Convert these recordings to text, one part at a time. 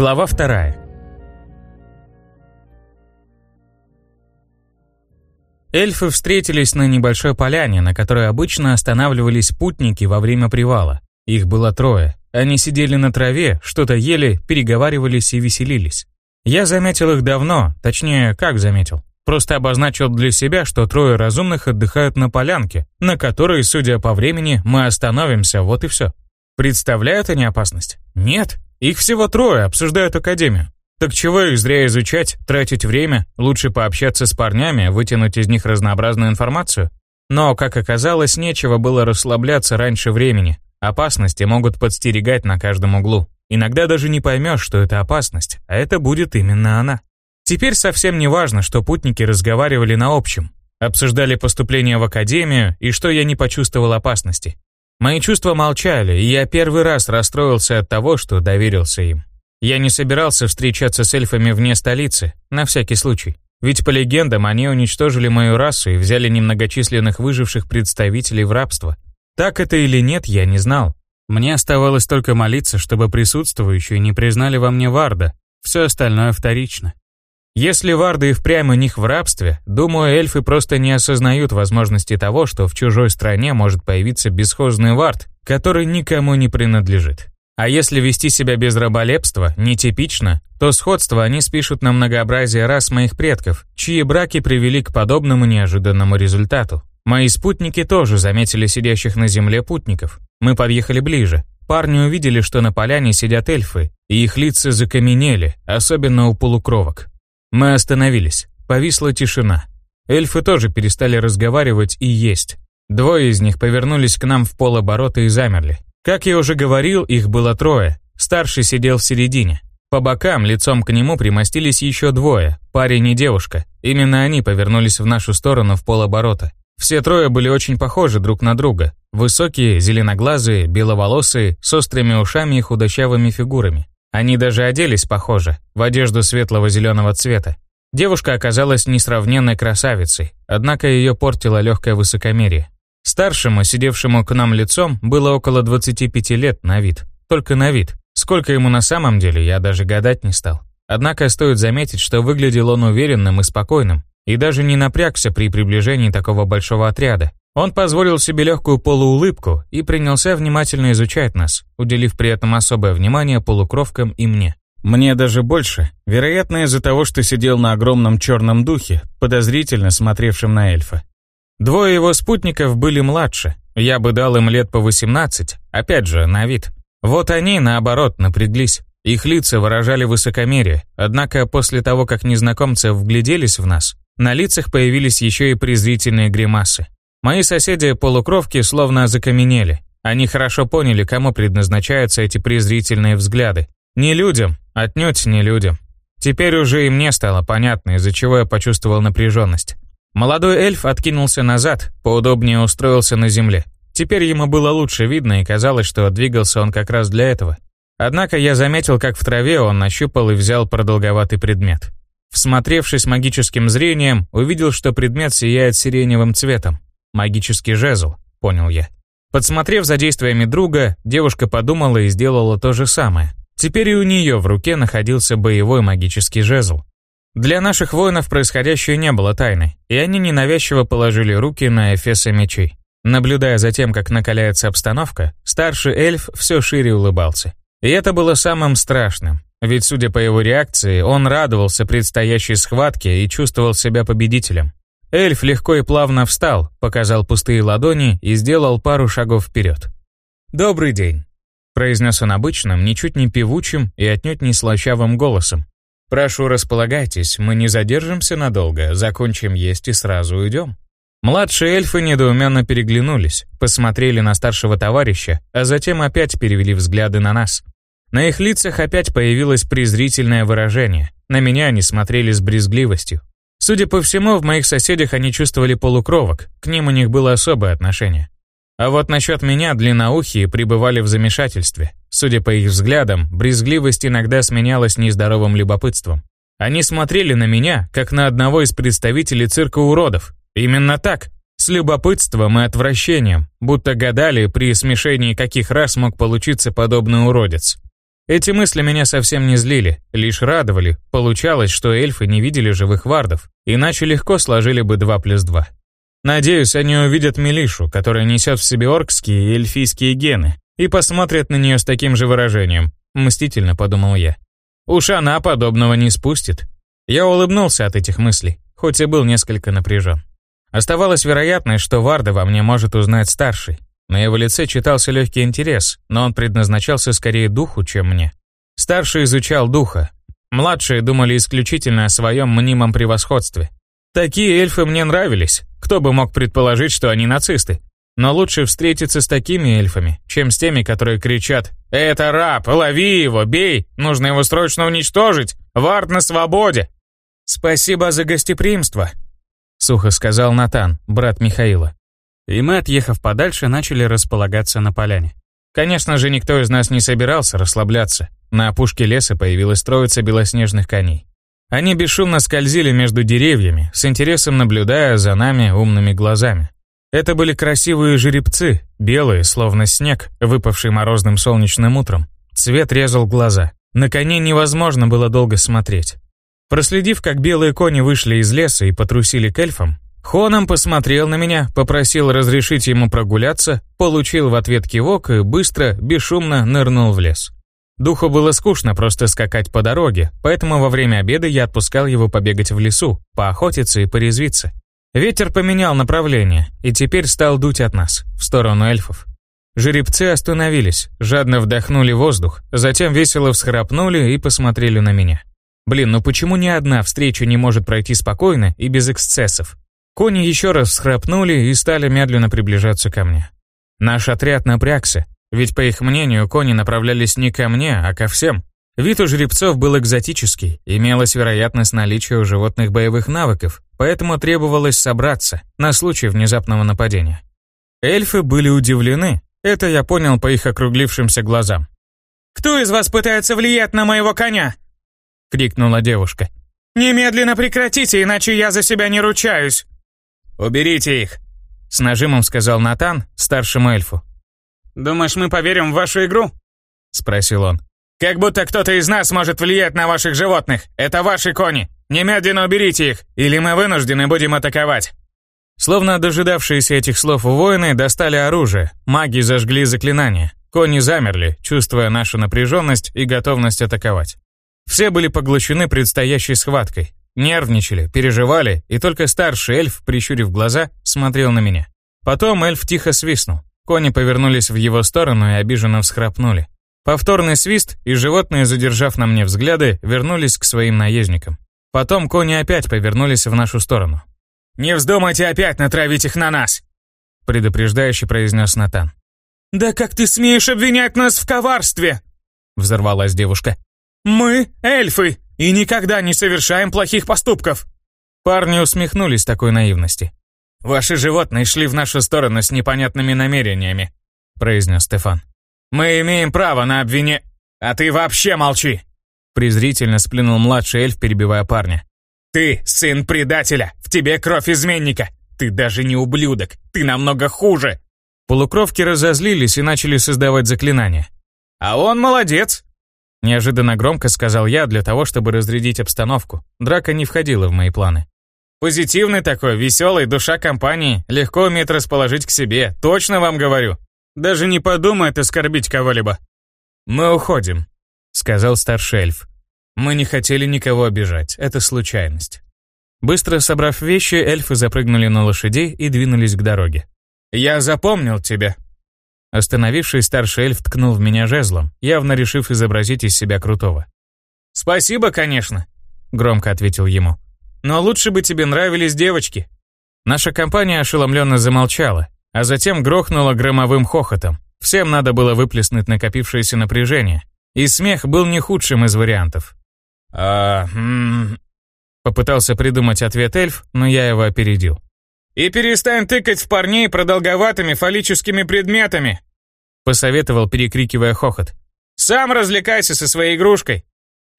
Глава вторая. Эльфы встретились на небольшой поляне, на которой обычно останавливались путники во время привала. Их было трое. Они сидели на траве, что-то ели, переговаривались и веселились. Я заметил их давно, точнее, как заметил. Просто обозначил для себя, что трое разумных отдыхают на полянке, на которой, судя по времени, мы остановимся, вот и все. Представляют они опасность? Нет, их всего трое, обсуждают Академию. Так чего их зря изучать, тратить время, лучше пообщаться с парнями, вытянуть из них разнообразную информацию? Но, как оказалось, нечего было расслабляться раньше времени. Опасности могут подстерегать на каждом углу. Иногда даже не поймешь, что это опасность, а это будет именно она. Теперь совсем не важно, что путники разговаривали на общем. Обсуждали поступление в академию и что я не почувствовал опасности. Мои чувства молчали, и я первый раз расстроился от того, что доверился им. Я не собирался встречаться с эльфами вне столицы, на всякий случай. Ведь по легендам они уничтожили мою расу и взяли немногочисленных выживших представителей в рабство. Так это или нет, я не знал. Мне оставалось только молиться, чтобы присутствующие не признали во мне Варда. Все остальное вторично. Если варды и впрямь у них в рабстве, думаю, эльфы просто не осознают возможности того, что в чужой стране может появиться бесхозный вард, который никому не принадлежит. А если вести себя без раболепства, нетипично, то сходство они спишут на многообразие рас моих предков, чьи браки привели к подобному неожиданному результату. Мои спутники тоже заметили сидящих на земле путников. Мы подъехали ближе. Парни увидели, что на поляне сидят эльфы, и их лица закаменели, особенно у полукровок. Мы остановились. Повисла тишина. Эльфы тоже перестали разговаривать и есть. Двое из них повернулись к нам в полоборота и замерли. Как я уже говорил, их было трое. Старший сидел в середине. По бокам, лицом к нему примостились еще двое, парень и девушка. Именно они повернулись в нашу сторону в полоборота. Все трое были очень похожи друг на друга. Высокие, зеленоглазые, беловолосые, с острыми ушами и худощавыми фигурами. Они даже оделись похоже, в одежду светлого зеленого цвета. Девушка оказалась несравненной красавицей, однако ее портило легкое высокомерие. Старшему, сидевшему к нам лицом, было около 25 лет на вид. Только на вид. Сколько ему на самом деле, я даже гадать не стал. Однако стоит заметить, что выглядел он уверенным и спокойным, и даже не напрягся при приближении такого большого отряда. Он позволил себе легкую полуулыбку и принялся внимательно изучать нас, уделив при этом особое внимание полукровкам и мне. Мне даже больше, вероятно из-за того, что сидел на огромном черном духе, подозрительно смотревшем на эльфа. Двое его спутников были младше, я бы дал им лет по 18, опять же, на вид. Вот они, наоборот, напряглись. Их лица выражали высокомерие, однако после того, как незнакомцы вгляделись в нас, на лицах появились еще и презрительные гримасы. Мои соседи-полукровки словно закаменели. Они хорошо поняли, кому предназначаются эти презрительные взгляды. Не людям, отнюдь не людям. Теперь уже и мне стало понятно, из-за чего я почувствовал напряженность. Молодой эльф откинулся назад, поудобнее устроился на земле. Теперь ему было лучше видно и казалось, что двигался он как раз для этого. Однако я заметил, как в траве он нащупал и взял продолговатый предмет. Всмотревшись магическим зрением, увидел, что предмет сияет сиреневым цветом. Магический жезл, понял я. Подсмотрев за действиями друга, девушка подумала и сделала то же самое. Теперь и у нее в руке находился боевой магический жезл. Для наших воинов происходящее не было тайной, и они ненавязчиво положили руки на эфесы мечей. Наблюдая за тем, как накаляется обстановка, старший эльф все шире улыбался. И это было самым страшным, ведь, судя по его реакции, он радовался предстоящей схватке и чувствовал себя победителем. Эльф легко и плавно встал, показал пустые ладони и сделал пару шагов вперед. «Добрый день», — произнес он обычным, ничуть не певучим и отнюдь не слащавым голосом. «Прошу, располагайтесь, мы не задержимся надолго, закончим есть и сразу уйдем». Младшие эльфы недоуменно переглянулись, посмотрели на старшего товарища, а затем опять перевели взгляды на нас. На их лицах опять появилось презрительное выражение. На меня они смотрели с брезгливостью. Судя по всему, в моих соседях они чувствовали полукровок, к ним у них было особое отношение. А вот насчет меня длинноухие пребывали в замешательстве. Судя по их взглядам, брезгливость иногда сменялась нездоровым любопытством. Они смотрели на меня, как на одного из представителей цирка уродов. Именно так, с любопытством и отвращением, будто гадали, при смешении каких раз мог получиться подобный уродец. Эти мысли меня совсем не злили, лишь радовали. Получалось, что эльфы не видели живых вардов, иначе легко сложили бы 2 плюс 2. Надеюсь, они увидят Милишу, которая несет в себе оркские и эльфийские гены, и посмотрят на нее с таким же выражением. Мстительно подумал я. Уж она подобного не спустит. Я улыбнулся от этих мыслей, хоть и был несколько напряжен. Оставалась вероятность, что Варда во мне может узнать старший. На его лице читался легкий интерес, но он предназначался скорее духу, чем мне. Старший изучал духа. Младшие думали исключительно о своем мнимом превосходстве. Такие эльфы мне нравились. Кто бы мог предположить, что они нацисты? Но лучше встретиться с такими эльфами, чем с теми, которые кричат «Это раб! Лови его! Бей! Нужно его срочно уничтожить! Вард на свободе!» «Спасибо за гостеприимство», — сухо сказал Натан, брат Михаила. И мы, отъехав подальше, начали располагаться на поляне. Конечно же, никто из нас не собирался расслабляться. На опушке леса появилась троица белоснежных коней. Они бесшумно скользили между деревьями, с интересом наблюдая за нами умными глазами. Это были красивые жеребцы, белые, словно снег, выпавший морозным солнечным утром. Цвет резал глаза. На коней невозможно было долго смотреть. Проследив, как белые кони вышли из леса и потрусили к эльфам, Хоном посмотрел на меня, попросил разрешить ему прогуляться, получил в ответ кивок и быстро, бесшумно нырнул в лес. Духу было скучно просто скакать по дороге, поэтому во время обеда я отпускал его побегать в лесу, поохотиться и порезвиться. Ветер поменял направление и теперь стал дуть от нас, в сторону эльфов. Жеребцы остановились, жадно вдохнули воздух, затем весело всхрапнули и посмотрели на меня. Блин, ну почему ни одна встреча не может пройти спокойно и без эксцессов? Кони еще раз всхрапнули и стали медленно приближаться ко мне. Наш отряд напрягся, ведь, по их мнению, кони направлялись не ко мне, а ко всем. Вид у жеребцов был экзотический, имелась вероятность наличия у животных боевых навыков, поэтому требовалось собраться на случай внезапного нападения. Эльфы были удивлены, это я понял по их округлившимся глазам. «Кто из вас пытается влиять на моего коня?» — крикнула девушка. «Немедленно прекратите, иначе я за себя не ручаюсь!» «Уберите их!» — с нажимом сказал Натан старшему эльфу. «Думаешь, мы поверим в вашу игру?» — спросил он. «Как будто кто-то из нас может влиять на ваших животных. Это ваши кони. Немедленно уберите их, или мы вынуждены будем атаковать». Словно дожидавшиеся этих слов воины достали оружие, маги зажгли заклинания. Кони замерли, чувствуя нашу напряженность и готовность атаковать. Все были поглощены предстоящей схваткой. Нервничали, переживали, и только старший эльф, прищурив глаза, смотрел на меня. Потом эльф тихо свистнул. Кони повернулись в его сторону и обиженно всхрапнули. Повторный свист, и животные, задержав на мне взгляды, вернулись к своим наездникам. Потом кони опять повернулись в нашу сторону. «Не вздумайте опять натравить их на нас!» предупреждающе произнес Натан. «Да как ты смеешь обвинять нас в коварстве?» взорвалась девушка. «Мы эльфы, и никогда не совершаем плохих поступков!» Парни усмехнулись такой наивности. «Ваши животные шли в нашу сторону с непонятными намерениями», произнес Стефан. «Мы имеем право на обвине... А ты вообще молчи!» Презрительно сплюнул младший эльф, перебивая парня. «Ты сын предателя! В тебе кровь изменника! Ты даже не ублюдок! Ты намного хуже!» Полукровки разозлились и начали создавать заклинания. «А он молодец!» Неожиданно громко сказал я для того, чтобы разрядить обстановку. Драка не входила в мои планы. «Позитивный такой, веселый, душа компании, легко умеет расположить к себе, точно вам говорю. Даже не подумает оскорбить кого-либо». «Мы уходим», — сказал старший эльф. «Мы не хотели никого обижать, это случайность». Быстро собрав вещи, эльфы запрыгнули на лошадей и двинулись к дороге. «Я запомнил тебя», Остановивший старший эльф ткнул в меня жезлом, явно решив изобразить из себя крутого. «Спасибо, конечно», — громко ответил ему. «Но лучше бы тебе нравились девочки». Наша компания ошеломленно замолчала, а затем грохнула громовым хохотом. Всем надо было выплеснуть накопившееся напряжение. И смех был не худшим из вариантов. «А... М Попытался придумать ответ эльф, но я его опередил. «И перестань тыкать в парней продолговатыми фаллическими предметами!» Посоветовал, перекрикивая хохот. «Сам развлекайся со своей игрушкой!»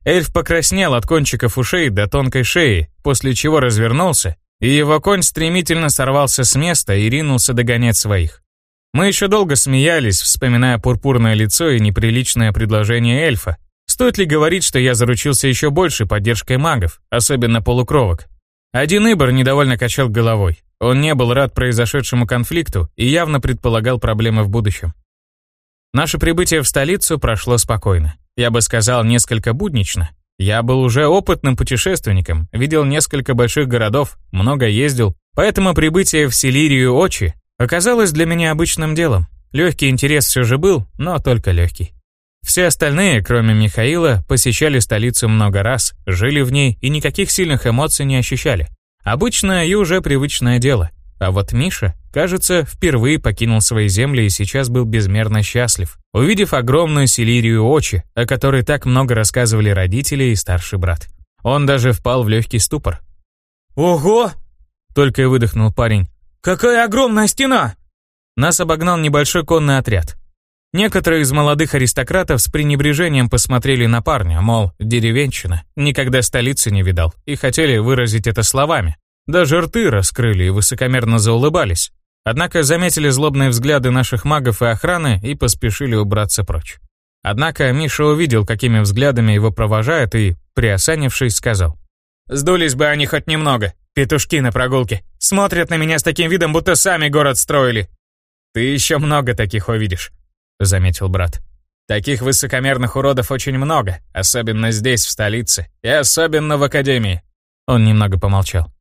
Эльф покраснел от кончиков ушей до тонкой шеи, после чего развернулся, и его конь стремительно сорвался с места и ринулся догонять своих. Мы еще долго смеялись, вспоминая пурпурное лицо и неприличное предложение эльфа. Стоит ли говорить, что я заручился еще больше поддержкой магов, особенно полукровок? Один Ибор недовольно качал головой. Он не был рад произошедшему конфликту и явно предполагал проблемы в будущем. Наше прибытие в столицу прошло спокойно. Я бы сказал, несколько буднично. Я был уже опытным путешественником, видел несколько больших городов, много ездил, поэтому прибытие в Селирию Очи оказалось для меня обычным делом. Легкий интерес все же был, но только легкий. Все остальные, кроме Михаила, посещали столицу много раз, жили в ней и никаких сильных эмоций не ощущали. Обычное и уже привычное дело. А вот Миша, кажется, впервые покинул свои земли и сейчас был безмерно счастлив, увидев огромную селирию очи, о которой так много рассказывали родители и старший брат. Он даже впал в легкий ступор. «Ого!» — только и выдохнул парень. «Какая огромная стена!» Нас обогнал небольшой конный отряд. Некоторые из молодых аристократов с пренебрежением посмотрели на парня, мол, деревенщина, никогда столицы не видал, и хотели выразить это словами, даже рты раскрыли и высокомерно заулыбались. Однако заметили злобные взгляды наших магов и охраны и поспешили убраться прочь. Однако Миша увидел, какими взглядами его провожают, и, приосанившись, сказал. «Сдулись бы они хоть немного, петушки на прогулке. Смотрят на меня с таким видом, будто сами город строили». «Ты еще много таких увидишь», — заметил брат. «Таких высокомерных уродов очень много, особенно здесь, в столице, и особенно в академии». Он немного помолчал.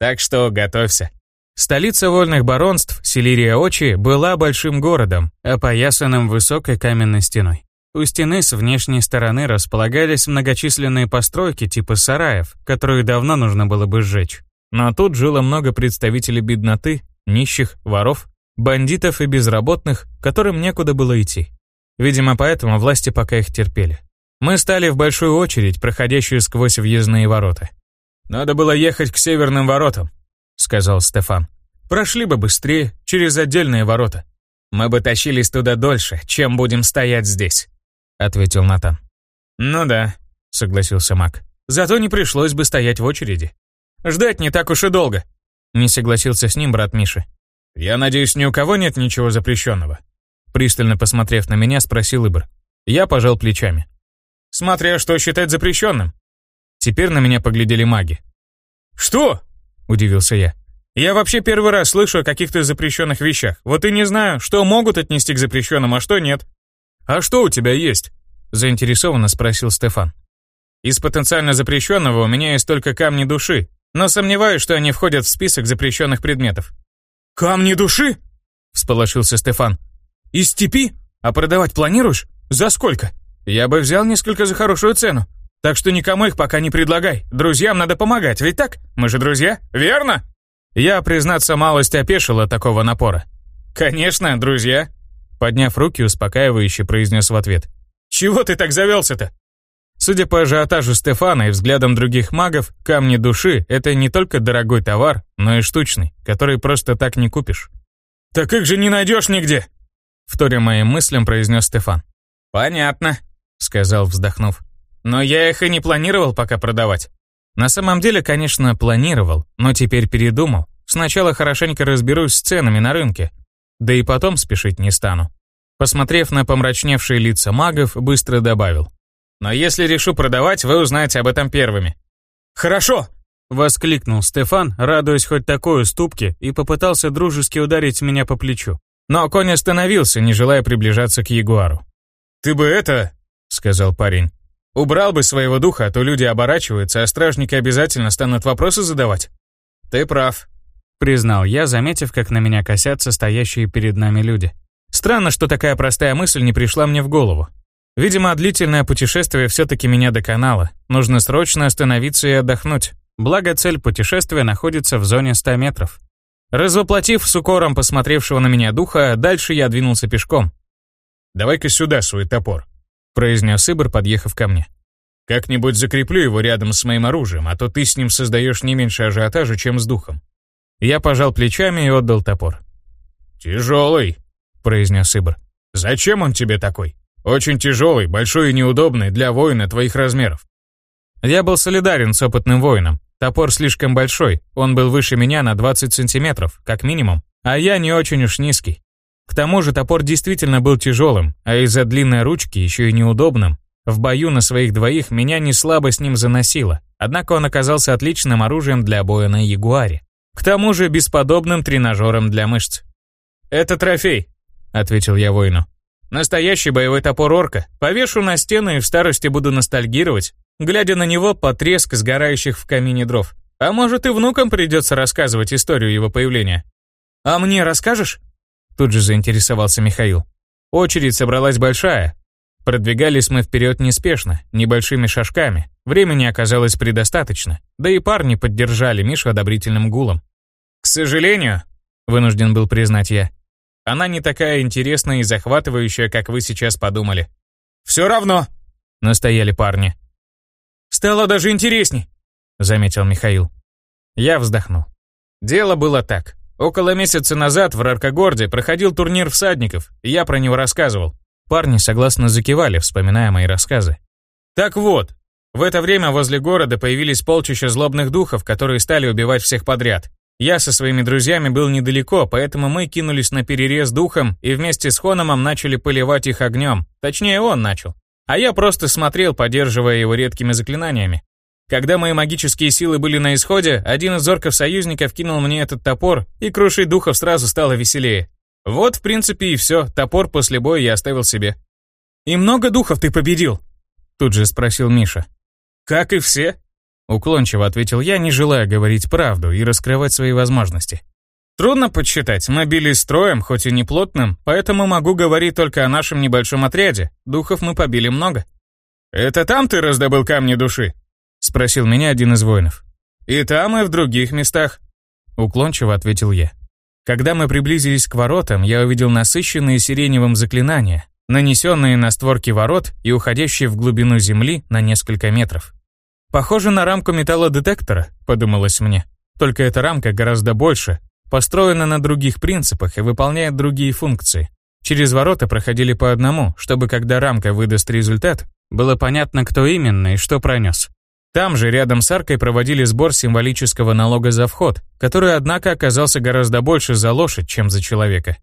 Так что готовься. Столица вольных баронств, Селирия Очи, была большим городом, опоясанным высокой каменной стеной. У стены с внешней стороны располагались многочисленные постройки типа сараев, которые давно нужно было бы сжечь. Но тут жило много представителей бедноты, нищих, воров, бандитов и безработных, которым некуда было идти. Видимо, поэтому власти пока их терпели. Мы стали в большую очередь, проходящую сквозь въездные ворота. «Надо было ехать к северным воротам», — сказал Стефан. «Прошли бы быстрее, через отдельные ворота. Мы бы тащились туда дольше, чем будем стоять здесь», — ответил Натан. «Ну да», — согласился Мак. «Зато не пришлось бы стоять в очереди. Ждать не так уж и долго», — не согласился с ним брат Миши. «Я надеюсь, ни у кого нет ничего запрещенного?» Пристально посмотрев на меня, спросил Ибр. Я пожал плечами. «Смотря что считать запрещенным», Теперь на меня поглядели маги. «Что?» – удивился я. «Я вообще первый раз слышу о каких-то запрещенных вещах. Вот и не знаю, что могут отнести к запрещенным, а что нет». «А что у тебя есть?» – заинтересованно спросил Стефан. «Из потенциально запрещенного у меня есть только камни души, но сомневаюсь, что они входят в список запрещенных предметов». «Камни души?» – всполошился Стефан. «Из степи? А продавать планируешь? За сколько? Я бы взял несколько за хорошую цену. Так что никому их пока не предлагай. Друзьям надо помогать, ведь так? Мы же друзья, верно? Я, признаться, малость опешил от такого напора. Конечно, друзья. Подняв руки, успокаивающе произнес в ответ. Чего ты так завелся-то? Судя по ажиотажу Стефана и взглядам других магов, камни души — это не только дорогой товар, но и штучный, который просто так не купишь. «Так их же не найдешь нигде!» Вторя моим мыслям произнес Стефан. «Понятно», — сказал, вздохнув. Но я их и не планировал пока продавать. На самом деле, конечно, планировал, но теперь передумал. Сначала хорошенько разберусь с ценами на рынке. Да и потом спешить не стану. Посмотрев на помрачневшие лица магов, быстро добавил. «Но если решу продавать, вы узнаете об этом первыми». «Хорошо!» — воскликнул Стефан, радуясь хоть такой уступке, и попытался дружески ударить меня по плечу. Но конь остановился, не желая приближаться к Ягуару. «Ты бы это...» — сказал парень. Убрал бы своего духа, а то люди оборачиваются, а стражники обязательно станут вопросы задавать. Ты прав, признал я, заметив, как на меня косятся стоящие перед нами люди. Странно, что такая простая мысль не пришла мне в голову. Видимо, длительное путешествие все-таки меня доконало. Нужно срочно остановиться и отдохнуть. Благо, цель путешествия находится в зоне 100 метров. Развоплотив с укором посмотревшего на меня духа, дальше я двинулся пешком. «Давай-ка сюда свой топор», произнес Ибр, подъехав ко мне. «Как-нибудь закреплю его рядом с моим оружием, а то ты с ним создаешь не меньше ажиотажа, чем с духом». Я пожал плечами и отдал топор. «Тяжелый», — произнес Ибр. «Зачем он тебе такой? Очень тяжелый, большой и неудобный для воина твоих размеров». Я был солидарен с опытным воином. Топор слишком большой, он был выше меня на 20 сантиметров, как минимум, а я не очень уж низкий. К тому же топор действительно был тяжелым, а из-за длинной ручки еще и неудобным. В бою на своих двоих меня не слабо с ним заносило, однако он оказался отличным оружием для боя на Ягуаре. К тому же бесподобным тренажером для мышц. «Это трофей», — ответил я воину. «Настоящий боевой топор орка. Повешу на стену и в старости буду ностальгировать, глядя на него по треск сгорающих в камине дров. А может и внукам придется рассказывать историю его появления. А мне расскажешь?» Тут же заинтересовался Михаил. Очередь собралась большая. Продвигались мы вперед неспешно, небольшими шажками. Времени оказалось предостаточно. Да и парни поддержали Мишу одобрительным гулом. «К сожалению», — вынужден был признать я, «она не такая интересная и захватывающая, как вы сейчас подумали». «Все равно», — настояли парни. «Стало даже интересней», — заметил Михаил. Я вздохнул. Дело было так. Около месяца назад в Раркогорде проходил турнир всадников, и я про него рассказывал. Парни согласно закивали, вспоминая мои рассказы. Так вот, в это время возле города появились полчища злобных духов, которые стали убивать всех подряд. Я со своими друзьями был недалеко, поэтому мы кинулись на перерез духом и вместе с Хономом начали поливать их огнем. Точнее, он начал. А я просто смотрел, поддерживая его редкими заклинаниями. Когда мои магические силы были на исходе, один из орков-союзников кинул мне этот топор, и крушить духов сразу стало веселее. Вот, в принципе, и все, топор после боя я оставил себе. «И много духов ты победил?» Тут же спросил Миша. «Как и все?» Уклончиво ответил я, не желая говорить правду и раскрывать свои возможности. Трудно подсчитать, мы бились строем, хоть и не плотным, поэтому могу говорить только о нашем небольшом отряде. Духов мы побили много. «Это там ты раздобыл камни души?» — спросил меня один из воинов. «И там, и в других местах», — уклончиво ответил я. Когда мы приблизились к воротам, я увидел насыщенные сиреневым заклинания, нанесенные на створки ворот и уходящие в глубину земли на несколько метров. «Похоже на рамку металлодетектора», — подумалось мне. Только эта рамка гораздо больше, построена на других принципах и выполняет другие функции. Через ворота проходили по одному, чтобы когда рамка выдаст результат, было понятно, кто именно и что пронес. Там же, рядом с аркой, проводили сбор символического налога за вход, который, однако, оказался гораздо больше за лошадь, чем за человека.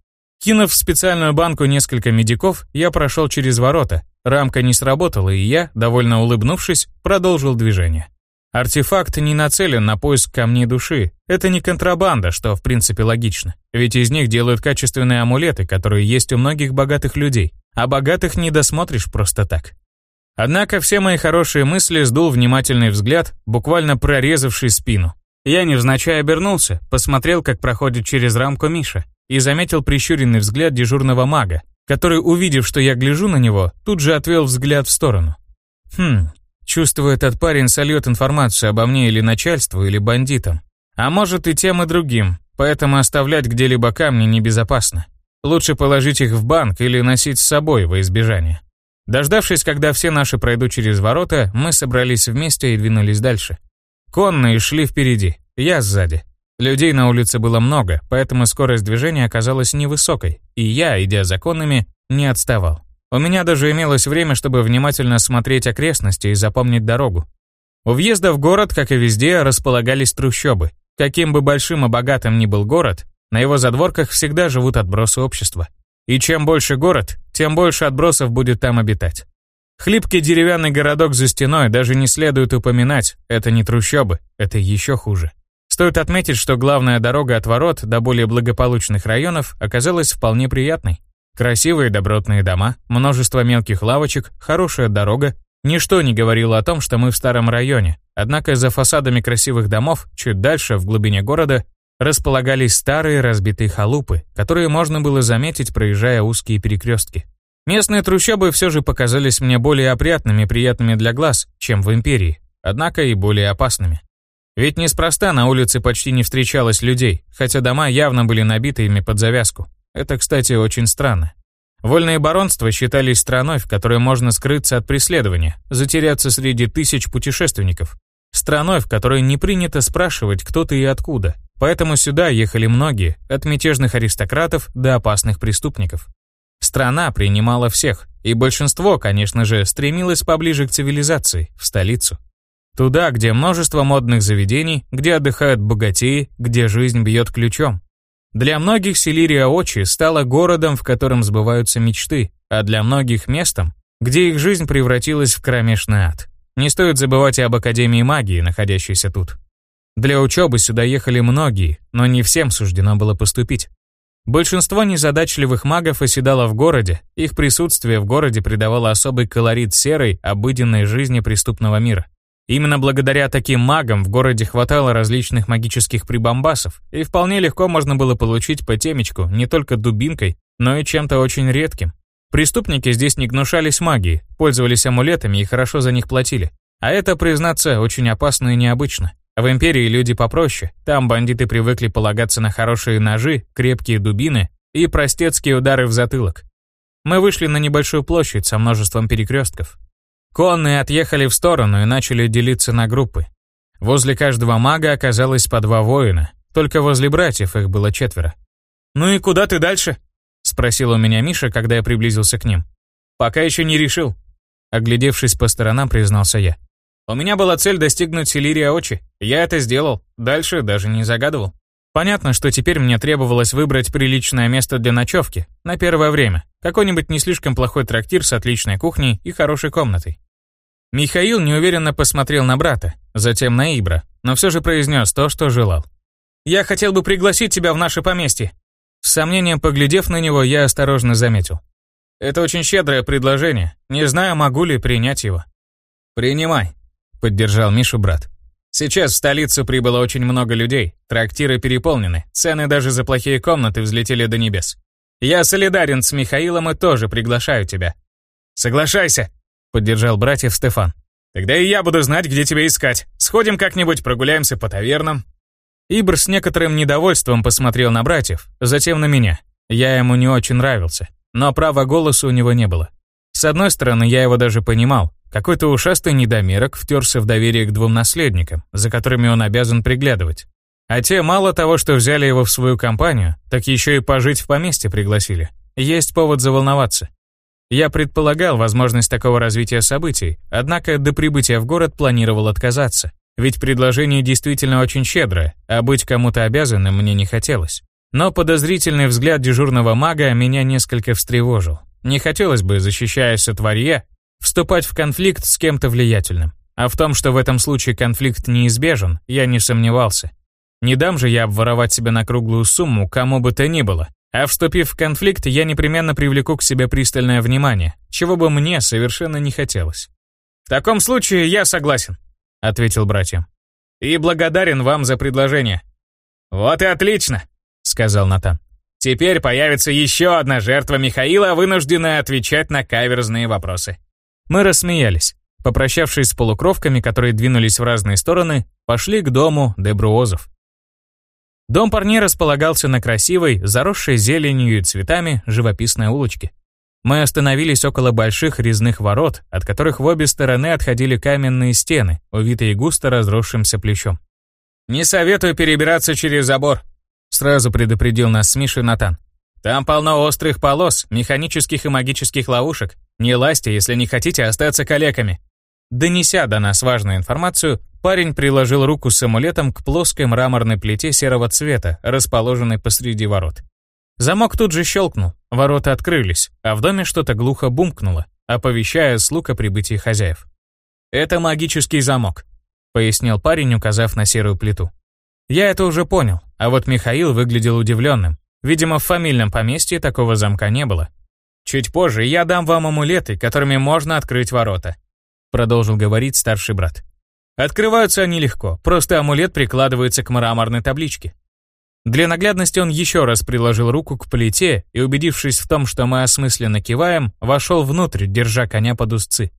Кинув в специальную банку несколько медиков, я прошел через ворота. Рамка не сработала, и я, довольно улыбнувшись, продолжил движение. Артефакт не нацелен на поиск камней души. Это не контрабанда, что в принципе логично. Ведь из них делают качественные амулеты, которые есть у многих богатых людей. А богатых не досмотришь просто так. Однако все мои хорошие мысли сдул внимательный взгляд, буквально прорезавший спину. Я невзначай обернулся, посмотрел, как проходит через рамку Миша, и заметил прищуренный взгляд дежурного мага, который, увидев, что я гляжу на него, тут же отвел взгляд в сторону. Хм, чувствую, этот парень сольет информацию обо мне или начальству, или бандитам. А может и тем, и другим, поэтому оставлять где-либо камни небезопасно. Лучше положить их в банк или носить с собой во избежание. Дождавшись, когда все наши пройдут через ворота, мы собрались вместе и двинулись дальше. Конные шли впереди, я сзади. Людей на улице было много, поэтому скорость движения оказалась невысокой, и я, идя за конными, не отставал. У меня даже имелось время, чтобы внимательно смотреть окрестности и запомнить дорогу. У въезда в город, как и везде, располагались трущобы. Каким бы большим и богатым ни был город, на его задворках всегда живут отбросы общества. И чем больше город, тем больше отбросов будет там обитать. Хлипкий деревянный городок за стеной даже не следует упоминать, это не трущобы, это еще хуже. Стоит отметить, что главная дорога от ворот до более благополучных районов оказалась вполне приятной. Красивые добротные дома, множество мелких лавочек, хорошая дорога. Ничто не говорило о том, что мы в старом районе. Однако за фасадами красивых домов, чуть дальше, в глубине города, располагались старые разбитые халупы, которые можно было заметить, проезжая узкие перекрестки. Местные трущобы все же показались мне более опрятными приятными для глаз, чем в Империи, однако и более опасными. Ведь неспроста на улице почти не встречалось людей, хотя дома явно были набиты ими под завязку. Это, кстати, очень странно. Вольные баронства считались страной, в которой можно скрыться от преследования, затеряться среди тысяч путешественников. Страной, в которой не принято спрашивать, кто ты и откуда, Поэтому сюда ехали многие, от мятежных аристократов до опасных преступников. Страна принимала всех, и большинство, конечно же, стремилось поближе к цивилизации, в столицу. Туда, где множество модных заведений, где отдыхают богатеи, где жизнь бьет ключом. Для многих Селирия Очи стала городом, в котором сбываются мечты, а для многих местом, где их жизнь превратилась в кромешный ад. Не стоит забывать и об Академии магии, находящейся тут. Для учебы сюда ехали многие, но не всем суждено было поступить. Большинство незадачливых магов оседало в городе, их присутствие в городе придавало особый колорит серой, обыденной жизни преступного мира. Именно благодаря таким магам в городе хватало различных магических прибамбасов, и вполне легко можно было получить по темечку не только дубинкой, но и чем-то очень редким. Преступники здесь не гнушались магией, пользовались амулетами и хорошо за них платили. А это, признаться, очень опасно и необычно. В Империи люди попроще, там бандиты привыкли полагаться на хорошие ножи, крепкие дубины и простецкие удары в затылок. Мы вышли на небольшую площадь со множеством перекрестков. Конные отъехали в сторону и начали делиться на группы. Возле каждого мага оказалось по два воина, только возле братьев их было четверо. «Ну и куда ты дальше?» — спросил у меня Миша, когда я приблизился к ним. «Пока еще не решил». Оглядевшись по сторонам, признался я. «У меня была цель достигнуть Селирия Очи. Я это сделал. Дальше даже не загадывал. Понятно, что теперь мне требовалось выбрать приличное место для ночевки, на первое время. Какой-нибудь не слишком плохой трактир с отличной кухней и хорошей комнатой. Михаил неуверенно посмотрел на брата, затем на Ибра, но все же произнес то, что желал. «Я хотел бы пригласить тебя в наше поместье». С сомнением поглядев на него, я осторожно заметил. «Это очень щедрое предложение. Не знаю, могу ли принять его». «Принимай», — поддержал Мишу брат. «Сейчас в столицу прибыло очень много людей, трактиры переполнены, цены даже за плохие комнаты взлетели до небес. Я солидарен с Михаилом и тоже приглашаю тебя». «Соглашайся», Поддержал братьев Стефан. «Тогда и я буду знать, где тебя искать. Сходим как-нибудь, прогуляемся по тавернам». Ибр с некоторым недовольством посмотрел на братьев, затем на меня. Я ему не очень нравился, но права голоса у него не было. С одной стороны, я его даже понимал. Какой-то ушастый недомерок втерся в доверие к двум наследникам, за которыми он обязан приглядывать. А те мало того, что взяли его в свою компанию, так еще и пожить в поместье пригласили. Есть повод заволноваться. Я предполагал возможность такого развития событий, однако до прибытия в город планировал отказаться. Ведь предложение действительно очень щедрое, а быть кому-то обязанным мне не хотелось. Но подозрительный взгляд дежурного мага меня несколько встревожил. Не хотелось бы, защищаясь от варье, вступать в конфликт с кем-то влиятельным. А в том, что в этом случае конфликт неизбежен, я не сомневался. Не дам же я обворовать себя на круглую сумму кому бы то ни было, а вступив в конфликт, я непременно привлеку к себе пристальное внимание, чего бы мне совершенно не хотелось. «В таком случае я согласен», — ответил братьям. «И благодарен вам за предложение». «Вот и отлично», — сказал Натан. «Теперь появится еще одна жертва Михаила, вынужденная отвечать на каверзные вопросы». Мы рассмеялись. Попрощавшись с полукровками, которые двинулись в разные стороны, пошли к дому Дебруозов. Дом парней располагался на красивой, заросшей зеленью и цветами живописной улочке. Мы остановились около больших резных ворот, от которых в обе стороны отходили каменные стены, увитые густо разросшимся плечом. «Не советую перебираться через забор», — сразу предупредил нас с Мишей Натан. «Там полно острых полос, механических и магических ловушек. Не лазьте, если не хотите остаться калеками». Донеся до нас важную информацию, Парень приложил руку с амулетом к плоской мраморной плите серого цвета, расположенной посреди ворот. Замок тут же щелкнул, ворота открылись, а в доме что-то глухо бумкнуло, оповещая слуг о прибытии хозяев. «Это магический замок», — пояснил парень, указав на серую плиту. Я это уже понял, а вот Михаил выглядел удивленным. Видимо, в фамильном поместье такого замка не было. «Чуть позже я дам вам амулеты, которыми можно открыть ворота», — продолжил говорить старший брат. Открываются они легко, просто амулет прикладывается к мраморной табличке. Для наглядности он еще раз приложил руку к плите и, убедившись в том, что мы осмысленно киваем, вошел внутрь, держа коня под узцы.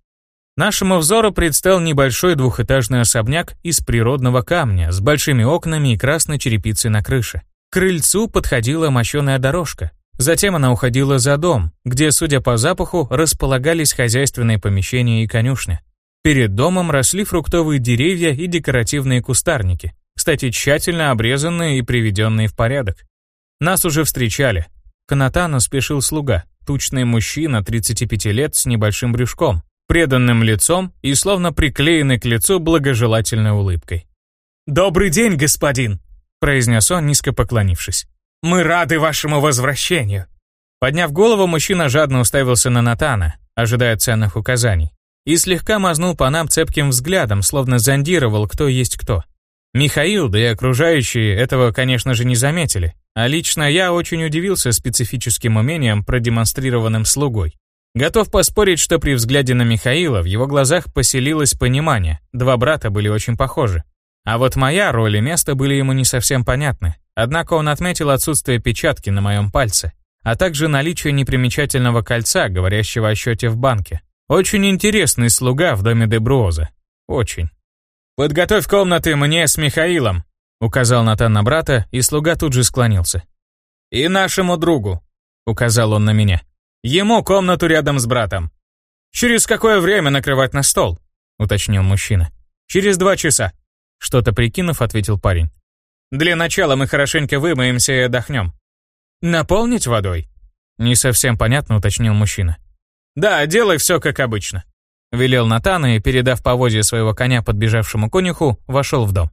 Нашему взору предстал небольшой двухэтажный особняк из природного камня с большими окнами и красной черепицей на крыше. К крыльцу подходила мощеная дорожка. Затем она уходила за дом, где, судя по запаху, располагались хозяйственные помещения и конюшня. Перед домом росли фруктовые деревья и декоративные кустарники, кстати, тщательно обрезанные и приведенные в порядок. Нас уже встречали. К Натану спешил слуга, тучный мужчина 35 лет с небольшим брюшком, преданным лицом и словно приклеенный к лицу благожелательной улыбкой. «Добрый день, господин!» — произнес он, низко поклонившись. Мы рады вашему возвращению!» Подняв голову, мужчина жадно уставился на Натана, ожидая ценных указаний, и слегка мазнул по нам цепким взглядом, словно зондировал, кто есть кто. Михаил, да и окружающие этого, конечно же, не заметили, а лично я очень удивился специфическим умением, продемонстрированным слугой. Готов поспорить, что при взгляде на Михаила в его глазах поселилось понимание, два брата были очень похожи. А вот моя роль и место были ему не совсем понятны. Однако он отметил отсутствие печатки на моем пальце, а также наличие непримечательного кольца, говорящего о счете в банке. Очень интересный слуга в доме Дебруоза. Очень. «Подготовь комнаты мне с Михаилом», — указал Натан на брата, и слуга тут же склонился. «И нашему другу», — указал он на меня. «Ему комнату рядом с братом». «Через какое время накрывать на стол?» — уточнил мужчина. «Через два часа». Что-то прикинув, ответил парень. «Для начала мы хорошенько вымоемся и отдохнем. «Наполнить водой?» Не совсем понятно уточнил мужчина. «Да, делай все как обычно», — велел Натан и, передав поводье своего коня подбежавшему конюху, вошел в дом.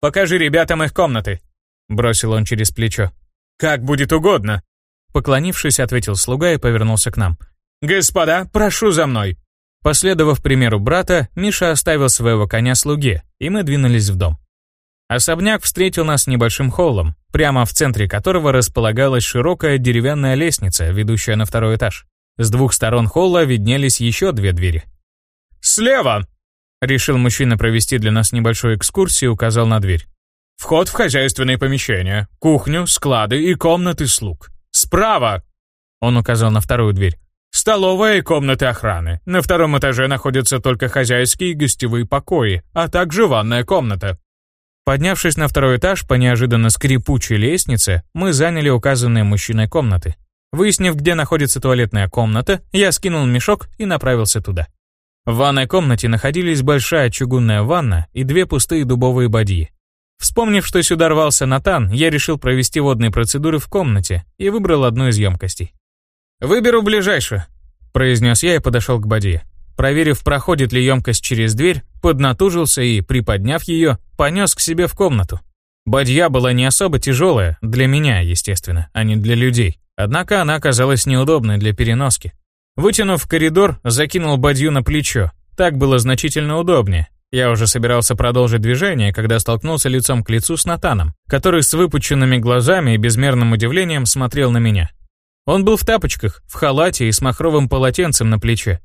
«Покажи ребятам их комнаты», — бросил он через плечо. «Как будет угодно», — поклонившись, ответил слуга и повернулся к нам. «Господа, прошу за мной». Последовав примеру брата, Миша оставил своего коня слуге, и мы двинулись в дом. Особняк встретил нас небольшим холлом, прямо в центре которого располагалась широкая деревянная лестница, ведущая на второй этаж. С двух сторон холла виднелись еще две двери. «Слева!» — решил мужчина провести для нас небольшую экскурсию и указал на дверь. «Вход в хозяйственные помещения, кухню, склады и комнаты слуг. Справа!» — он указал на вторую дверь. «Столовая и комнаты охраны. На втором этаже находятся только хозяйские и гостевые покои, а также ванная комната. Поднявшись на второй этаж по неожиданно скрипучей лестнице, мы заняли указанные мужчиной комнаты. Выяснив, где находится туалетная комната, я скинул мешок и направился туда. В ванной комнате находились большая чугунная ванна и две пустые дубовые бадьи. Вспомнив, что сюда рвался Натан, я решил провести водные процедуры в комнате и выбрал одну из емкостей. «Выберу ближайшую», — произнес я и подошел к бадье. Проверив, проходит ли емкость через дверь, поднатужился и, приподняв ее, понес к себе в комнату. Бадья была не особо тяжелая, для меня, естественно, а не для людей. Однако она оказалась неудобной для переноски. Вытянув коридор, закинул бадью на плечо. Так было значительно удобнее. Я уже собирался продолжить движение, когда столкнулся лицом к лицу с Натаном, который с выпученными глазами и безмерным удивлением смотрел на меня. Он был в тапочках, в халате и с махровым полотенцем на плече.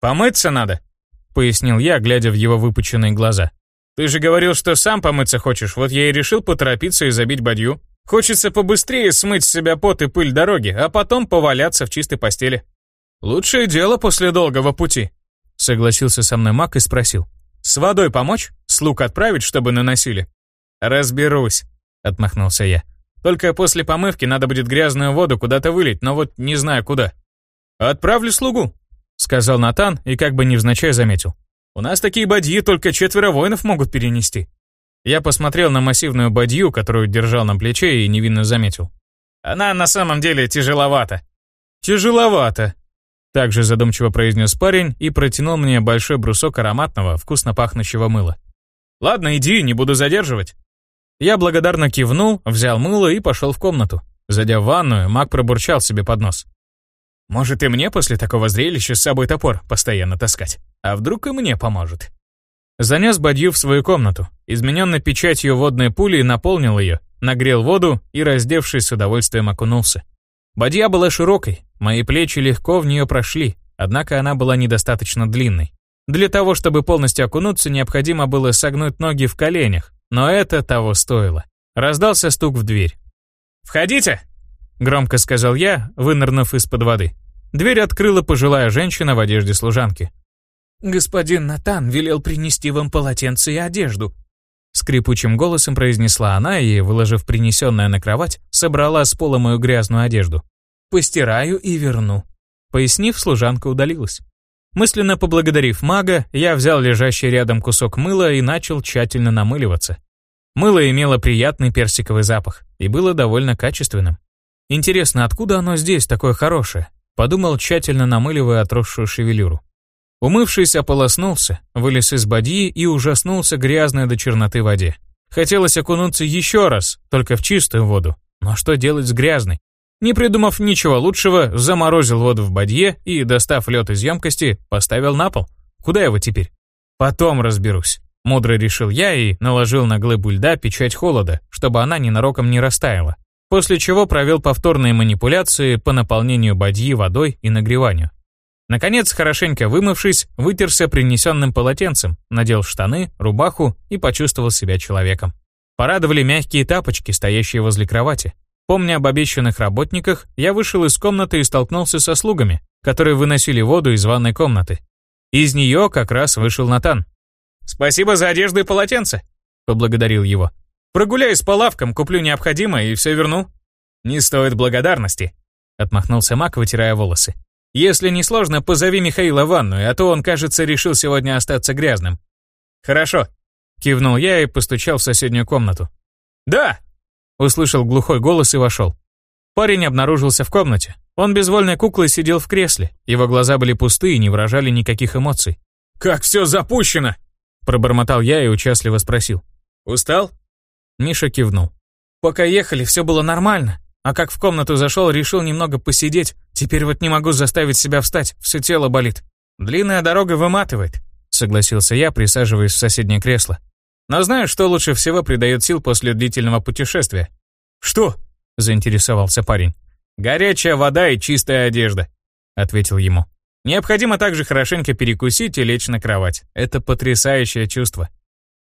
«Помыться надо», — пояснил я, глядя в его выпученные глаза. «Ты же говорил, что сам помыться хочешь, вот я и решил поторопиться и забить бадью. Хочется побыстрее смыть с себя пот и пыль дороги, а потом поваляться в чистой постели». «Лучшее дело после долгого пути», — согласился со мной Мак и спросил. «С водой помочь? Слуг отправить, чтобы наносили?» «Разберусь», — отмахнулся я. «Только после помывки надо будет грязную воду куда-то вылить, но вот не знаю куда». «Отправлю слугу», сказал Натан и как бы невзначай заметил. «У нас такие бадьи только четверо воинов могут перенести». Я посмотрел на массивную бадью, которую держал на плече, и невинно заметил. «Она на самом деле тяжеловата». «Тяжеловато», — также задумчиво произнес парень и протянул мне большой брусок ароматного, вкусно пахнущего мыла. «Ладно, иди, не буду задерживать». Я благодарно кивнул, взял мыло и пошел в комнату. Зайдя в ванную, маг пробурчал себе под нос. Может и мне после такого зрелища с собой топор постоянно таскать. А вдруг и мне поможет. Занес бадью в свою комнату, измененно печатью водной пули наполнил ее, нагрел воду и, раздевшись с удовольствием, окунулся. Бадья была широкой, мои плечи легко в нее прошли, однако она была недостаточно длинной. Для того, чтобы полностью окунуться, необходимо было согнуть ноги в коленях, но это того стоило. Раздался стук в дверь. «Входите!» — громко сказал я, вынырнув из-под воды. Дверь открыла пожилая женщина в одежде служанки. «Господин Натан велел принести вам полотенце и одежду», Скрипучим голосом произнесла она и, выложив принесенное на кровать, собрала с пола мою грязную одежду. «Постираю и верну». Пояснив, служанка удалилась. Мысленно поблагодарив мага, я взял лежащий рядом кусок мыла и начал тщательно намыливаться. Мыло имело приятный персиковый запах и было довольно качественным. Интересно, откуда оно здесь такое хорошее? Подумал, тщательно намыливая отросшую шевелюру. Умывшись, ополоснулся, вылез из бадьи и ужаснулся грязной до черноты воде. Хотелось окунуться еще раз, только в чистую воду. Но что делать с грязной? Не придумав ничего лучшего, заморозил воду в бадье и, достав лед из емкости, поставил на пол. Куда его теперь? Потом разберусь. Мудро решил я и наложил на глыбу льда печать холода, чтобы она ненароком не растаяла. После чего провел повторные манипуляции по наполнению бадьи водой и нагреванию. Наконец, хорошенько вымывшись, вытерся принесенным полотенцем, надел штаны, рубаху и почувствовал себя человеком. Порадовали мягкие тапочки, стоящие возле кровати. Помня об обещанных работниках, я вышел из комнаты и столкнулся со слугами, которые выносили воду из ванной комнаты. Из нее как раз вышел Натан. «Спасибо за одежду и полотенце», — поблагодарил его. «Прогуляюсь по лавкам, куплю необходимое и все верну». «Не стоит благодарности», — отмахнулся Мак, вытирая волосы. «Если не сложно, позови Михаила в ванную, а то он, кажется, решил сегодня остаться грязным». «Хорошо», — кивнул я и постучал в соседнюю комнату. «Да!» Услышал глухой голос и вошел. Парень обнаружился в комнате. Он безвольной куклой сидел в кресле. Его глаза были пусты и не выражали никаких эмоций. «Как все запущено!» Пробормотал я и участливо спросил. «Устал?» Миша кивнул. «Пока ехали, все было нормально. А как в комнату зашел, решил немного посидеть. Теперь вот не могу заставить себя встать, все тело болит. Длинная дорога выматывает», согласился я, присаживаясь в соседнее кресло. Но знаешь, что лучше всего придает сил после длительного путешествия? Что? Заинтересовался парень. Горячая вода и чистая одежда, ответил ему. Необходимо также хорошенько перекусить и лечь на кровать. Это потрясающее чувство.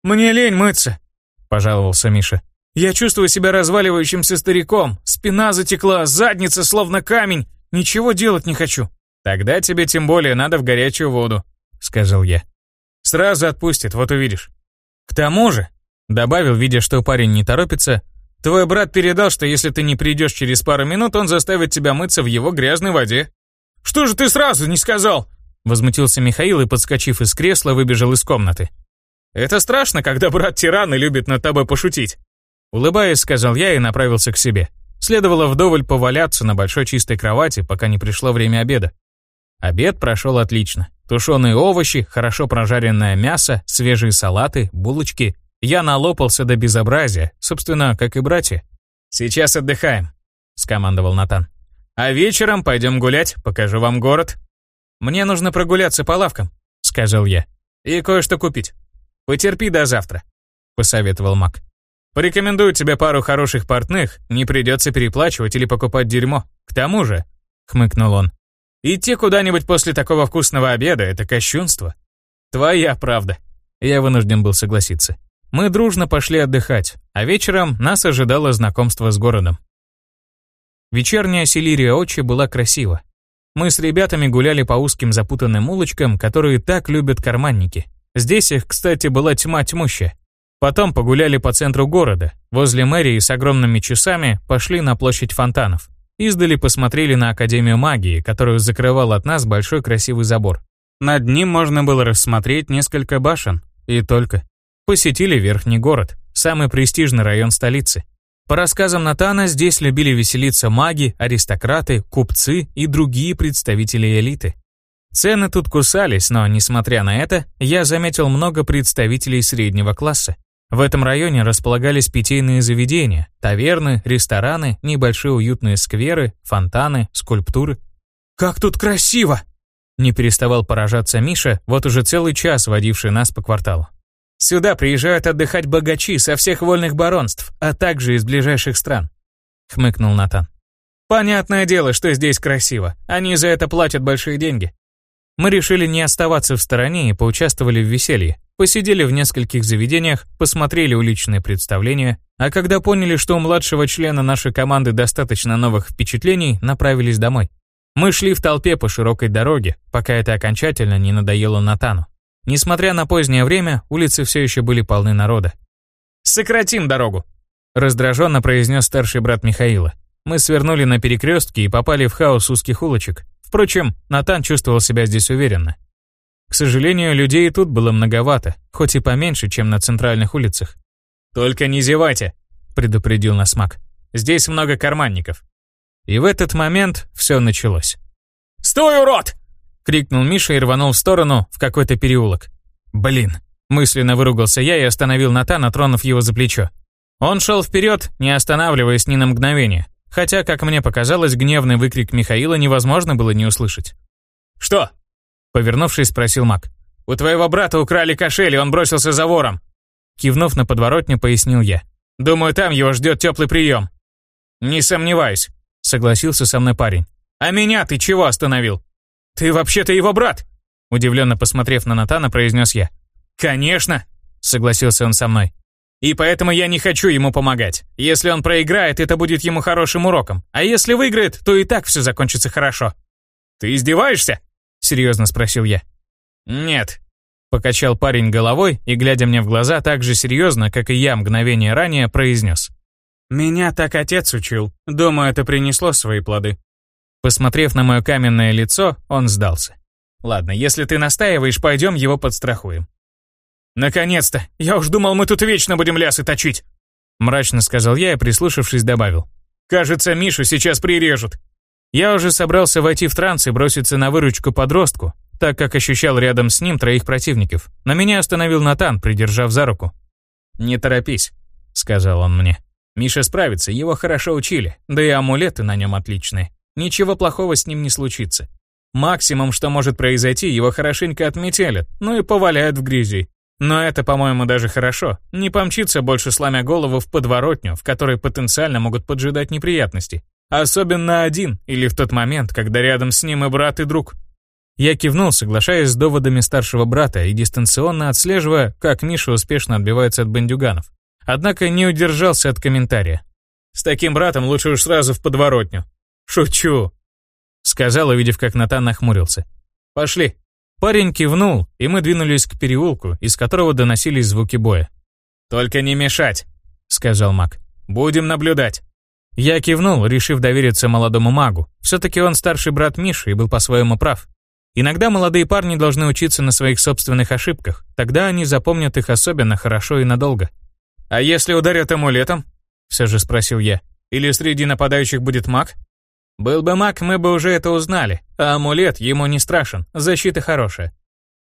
Мне лень мыться, пожаловался Миша. Я чувствую себя разваливающимся стариком. Спина затекла, задница словно камень. Ничего делать не хочу. Тогда тебе тем более надо в горячую воду, сказал я. Сразу отпустит, вот увидишь. К тому же, добавил, видя, что парень не торопится, твой брат передал, что если ты не придешь через пару минут, он заставит тебя мыться в его грязной воде. Что же ты сразу не сказал? Возмутился Михаил и, подскочив из кресла, выбежал из комнаты. «Это страшно, когда брат тиран и любит над тобой пошутить». Улыбаясь, сказал я и направился к себе. Следовало вдоволь поваляться на большой чистой кровати, пока не пришло время обеда. Обед прошел отлично. Тушеные овощи, хорошо прожаренное мясо, свежие салаты, булочки. Я налопался до безобразия, собственно, как и братья. «Сейчас отдыхаем», — скомандовал Натан. «А вечером пойдем гулять, покажу вам город». «Мне нужно прогуляться по лавкам», — сказал я. «И кое-что купить. Потерпи до завтра», — посоветовал Мак. «Порекомендую тебе пару хороших портных, не придется переплачивать или покупать дерьмо. К тому же», — хмыкнул он, Идти куда-нибудь после такого вкусного обеда — это кощунство. Твоя правда. Я вынужден был согласиться. Мы дружно пошли отдыхать, а вечером нас ожидало знакомство с городом. Вечерняя Селирия Очи была красива. Мы с ребятами гуляли по узким запутанным улочкам, которые так любят карманники. Здесь их, кстати, была тьма тьмущая. Потом погуляли по центру города. Возле мэрии с огромными часами пошли на площадь фонтанов. Издали посмотрели на Академию магии, которую закрывал от нас большой красивый забор. Над ним можно было рассмотреть несколько башен, и только. Посетили Верхний город, самый престижный район столицы. По рассказам Натана, здесь любили веселиться маги, аристократы, купцы и другие представители элиты. Цены тут кусались, но, несмотря на это, я заметил много представителей среднего класса. В этом районе располагались питейные заведения, таверны, рестораны, небольшие уютные скверы, фонтаны, скульптуры. «Как тут красиво!» Не переставал поражаться Миша, вот уже целый час водивший нас по кварталу. «Сюда приезжают отдыхать богачи со всех вольных баронств, а также из ближайших стран», — хмыкнул Натан. «Понятное дело, что здесь красиво. Они за это платят большие деньги». Мы решили не оставаться в стороне и поучаствовали в веселье. Посидели в нескольких заведениях, посмотрели уличные представления, а когда поняли, что у младшего члена нашей команды достаточно новых впечатлений, направились домой. Мы шли в толпе по широкой дороге, пока это окончательно не надоело Натану. Несмотря на позднее время, улицы все еще были полны народа. «Сократим дорогу», — раздраженно произнес старший брат Михаила. Мы свернули на перекрестке и попали в хаос узких улочек. Впрочем, Натан чувствовал себя здесь уверенно. К сожалению, людей и тут было многовато, хоть и поменьше, чем на центральных улицах. «Только не зевайте», — предупредил нас маг. «Здесь много карманников». И в этот момент все началось. «Стой, урод!» — крикнул Миша и рванул в сторону, в какой-то переулок. «Блин!» — мысленно выругался я и остановил Натана, тронув его за плечо. Он шел вперед, не останавливаясь ни на мгновение, хотя, как мне показалось, гневный выкрик Михаила невозможно было не услышать. «Что?» — повернувшись, спросил Мак. «У твоего брата украли кошель, и он бросился за вором». Кивнув на подворотню, пояснил я. «Думаю, там его ждет теплый прием». «Не сомневаюсь», — согласился со мной парень. «А меня ты чего остановил?» «Ты вообще-то его брат!» Удивленно посмотрев на Натана, произнес я. «Конечно!» — согласился он со мной. И поэтому я не хочу ему помогать. Если он проиграет, это будет ему хорошим уроком. А если выиграет, то и так все закончится хорошо. «Ты издеваешься?» — серьезно спросил я. «Нет», — покачал парень головой и, глядя мне в глаза так же серьезно, как и я мгновение ранее, произнес. «Меня так отец учил. Думаю, это принесло свои плоды». Посмотрев на мое каменное лицо, он сдался. «Ладно, если ты настаиваешь, пойдем его подстрахуем. «Наконец-то! Я уж думал, мы тут вечно будем лясы точить!» Мрачно сказал я и, прислушавшись, добавил. «Кажется, Мишу сейчас прирежут». Я уже собрался войти в транс и броситься на выручку подростку, так как ощущал рядом с ним троих противников. Но меня остановил Натан, придержав за руку. «Не торопись», — сказал он мне. «Миша справится, его хорошо учили, да и амулеты на нем отличные. Ничего плохого с ним не случится. Максимум, что может произойти, его хорошенько отметелят, ну и поваляют в грязи. Но это, по-моему, даже хорошо. Не помчиться больше сломя голову в подворотню, в которой потенциально могут поджидать неприятности. Особенно один, или в тот момент, когда рядом с ним и брат, и друг. Я кивнул, соглашаясь с доводами старшего брата и дистанционно отслеживая, как Миша успешно отбивается от бандюганов. Однако не удержался от комментария. «С таким братом лучше уж сразу в подворотню». «Шучу», — сказал, увидев, как Натан нахмурился. «Пошли». Парень кивнул, и мы двинулись к переулку, из которого доносились звуки боя. «Только не мешать», — сказал маг. «Будем наблюдать». Я кивнул, решив довериться молодому магу. Все-таки он старший брат Миши и был по-своему прав. Иногда молодые парни должны учиться на своих собственных ошибках, тогда они запомнят их особенно хорошо и надолго. «А если ударят амулетом?» — все же спросил я. «Или среди нападающих будет маг?» Был бы маг, мы бы уже это узнали, а амулет ему не страшен, защита хорошая.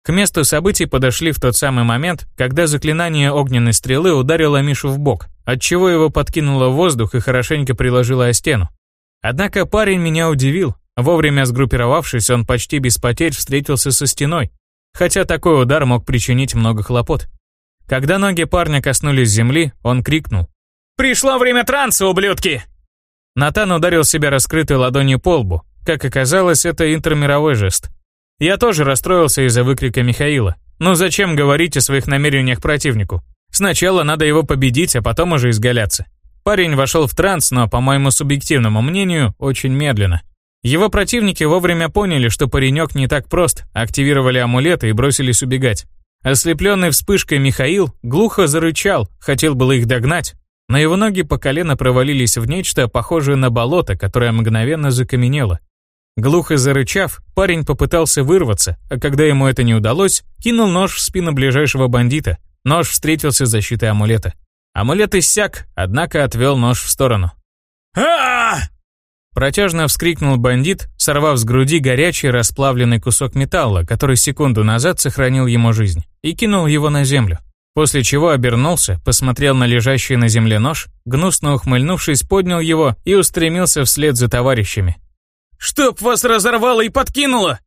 К месту событий подошли в тот самый момент, когда заклинание огненной стрелы ударило Мишу в бок, отчего его подкинуло в воздух и хорошенько приложило о стену. Однако парень меня удивил. Вовремя сгруппировавшись, он почти без потерь встретился со стеной, хотя такой удар мог причинить много хлопот. Когда ноги парня коснулись земли, он крикнул. «Пришло время транса, ублюдки!» Натан ударил себя раскрытой ладонью по лбу. Как оказалось, это интермировой жест. Я тоже расстроился из-за выкрика Михаила. Ну зачем говорить о своих намерениях противнику? Сначала надо его победить, а потом уже изгаляться. Парень вошел в транс, но, по моему субъективному мнению, очень медленно. Его противники вовремя поняли, что паренек не так прост, активировали амулеты и бросились убегать. Ослепленный вспышкой Михаил глухо зарычал, хотел было их догнать, но его ноги по колено провалились в нечто, похожее на болото, которое мгновенно закаменело. Глухо зарычав, парень попытался вырваться, а когда ему это не удалось, кинул нож в спину ближайшего бандита. Нож встретился с защитой амулета. Амулет иссяк, однако отвел нож в сторону. а Протяжно вскрикнул бандит, сорвав с груди горячий расплавленный кусок металла, который секунду назад сохранил ему жизнь, и кинул его на землю. После чего обернулся, посмотрел на лежащий на земле нож, гнусно ухмыльнувшись, поднял его и устремился вслед за товарищами. «Чтоб вас разорвало и подкинуло!»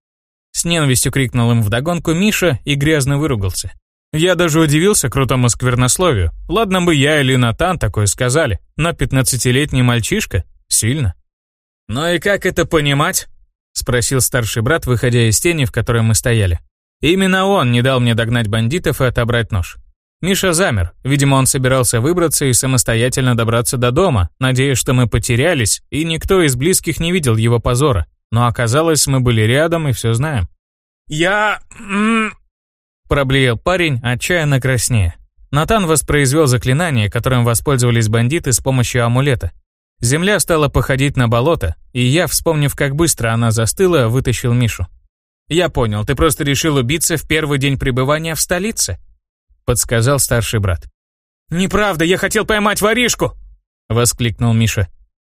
С ненавистью крикнул им вдогонку Миша и грязно выругался. Я даже удивился крутому сквернословию. Ладно бы я или Натан такое сказали, но пятнадцатилетний мальчишка — сильно. «Ну и как это понимать?» — спросил старший брат, выходя из тени, в которой мы стояли. Именно он не дал мне догнать бандитов и отобрать нож. Миша замер. Видимо, он собирался выбраться и самостоятельно добраться до дома, надеясь, что мы потерялись, и никто из близких не видел его позора. Но оказалось, мы были рядом и все знаем. «Я...» Проблеял парень, отчаянно краснее. Натан воспроизвел заклинание, которым воспользовались бандиты с помощью амулета. Земля стала походить на болото, и я, вспомнив, как быстро она застыла, вытащил Мишу. «Я понял, ты просто решил убиться в первый день пребывания в столице?» Подсказал старший брат. «Неправда, я хотел поймать воришку!» воскликнул Миша.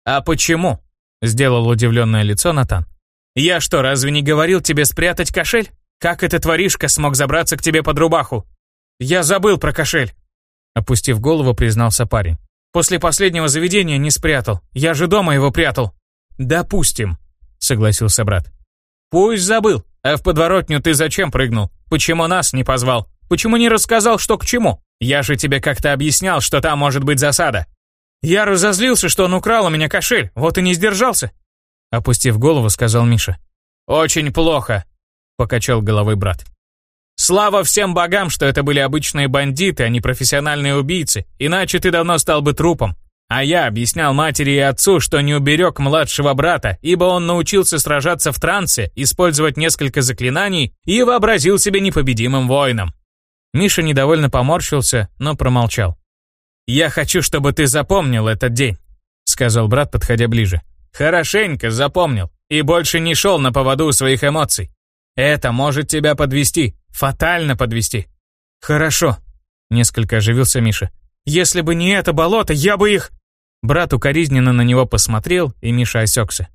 «А почему?» сделал удивленное лицо Натан. «Я что, разве не говорил тебе спрятать кошель? Как этот воришка смог забраться к тебе под рубаху?» «Я забыл про кошель!» Опустив голову, признался парень. После последнего заведения не спрятал. Я же дома его прятал». «Допустим», — согласился брат. «Пусть забыл. А в подворотню ты зачем прыгнул? Почему нас не позвал? Почему не рассказал, что к чему? Я же тебе как-то объяснял, что там может быть засада». «Я разозлился, что он украл у меня кошель, вот и не сдержался», — опустив голову, сказал Миша. «Очень плохо», — покачал головой брат. «Слава всем богам, что это были обычные бандиты, а не профессиональные убийцы, иначе ты давно стал бы трупом. А я объяснял матери и отцу, что не уберег младшего брата, ибо он научился сражаться в трансе, использовать несколько заклинаний и вообразил себя непобедимым воином». Миша недовольно поморщился, но промолчал. «Я хочу, чтобы ты запомнил этот день», — сказал брат, подходя ближе. «Хорошенько запомнил и больше не шел на поводу своих эмоций. Это может тебя подвести, фатально подвести». «Хорошо», — несколько оживился Миша. «Если бы не это болото, я бы их...» Брат укоризненно на него посмотрел, и Миша осекся.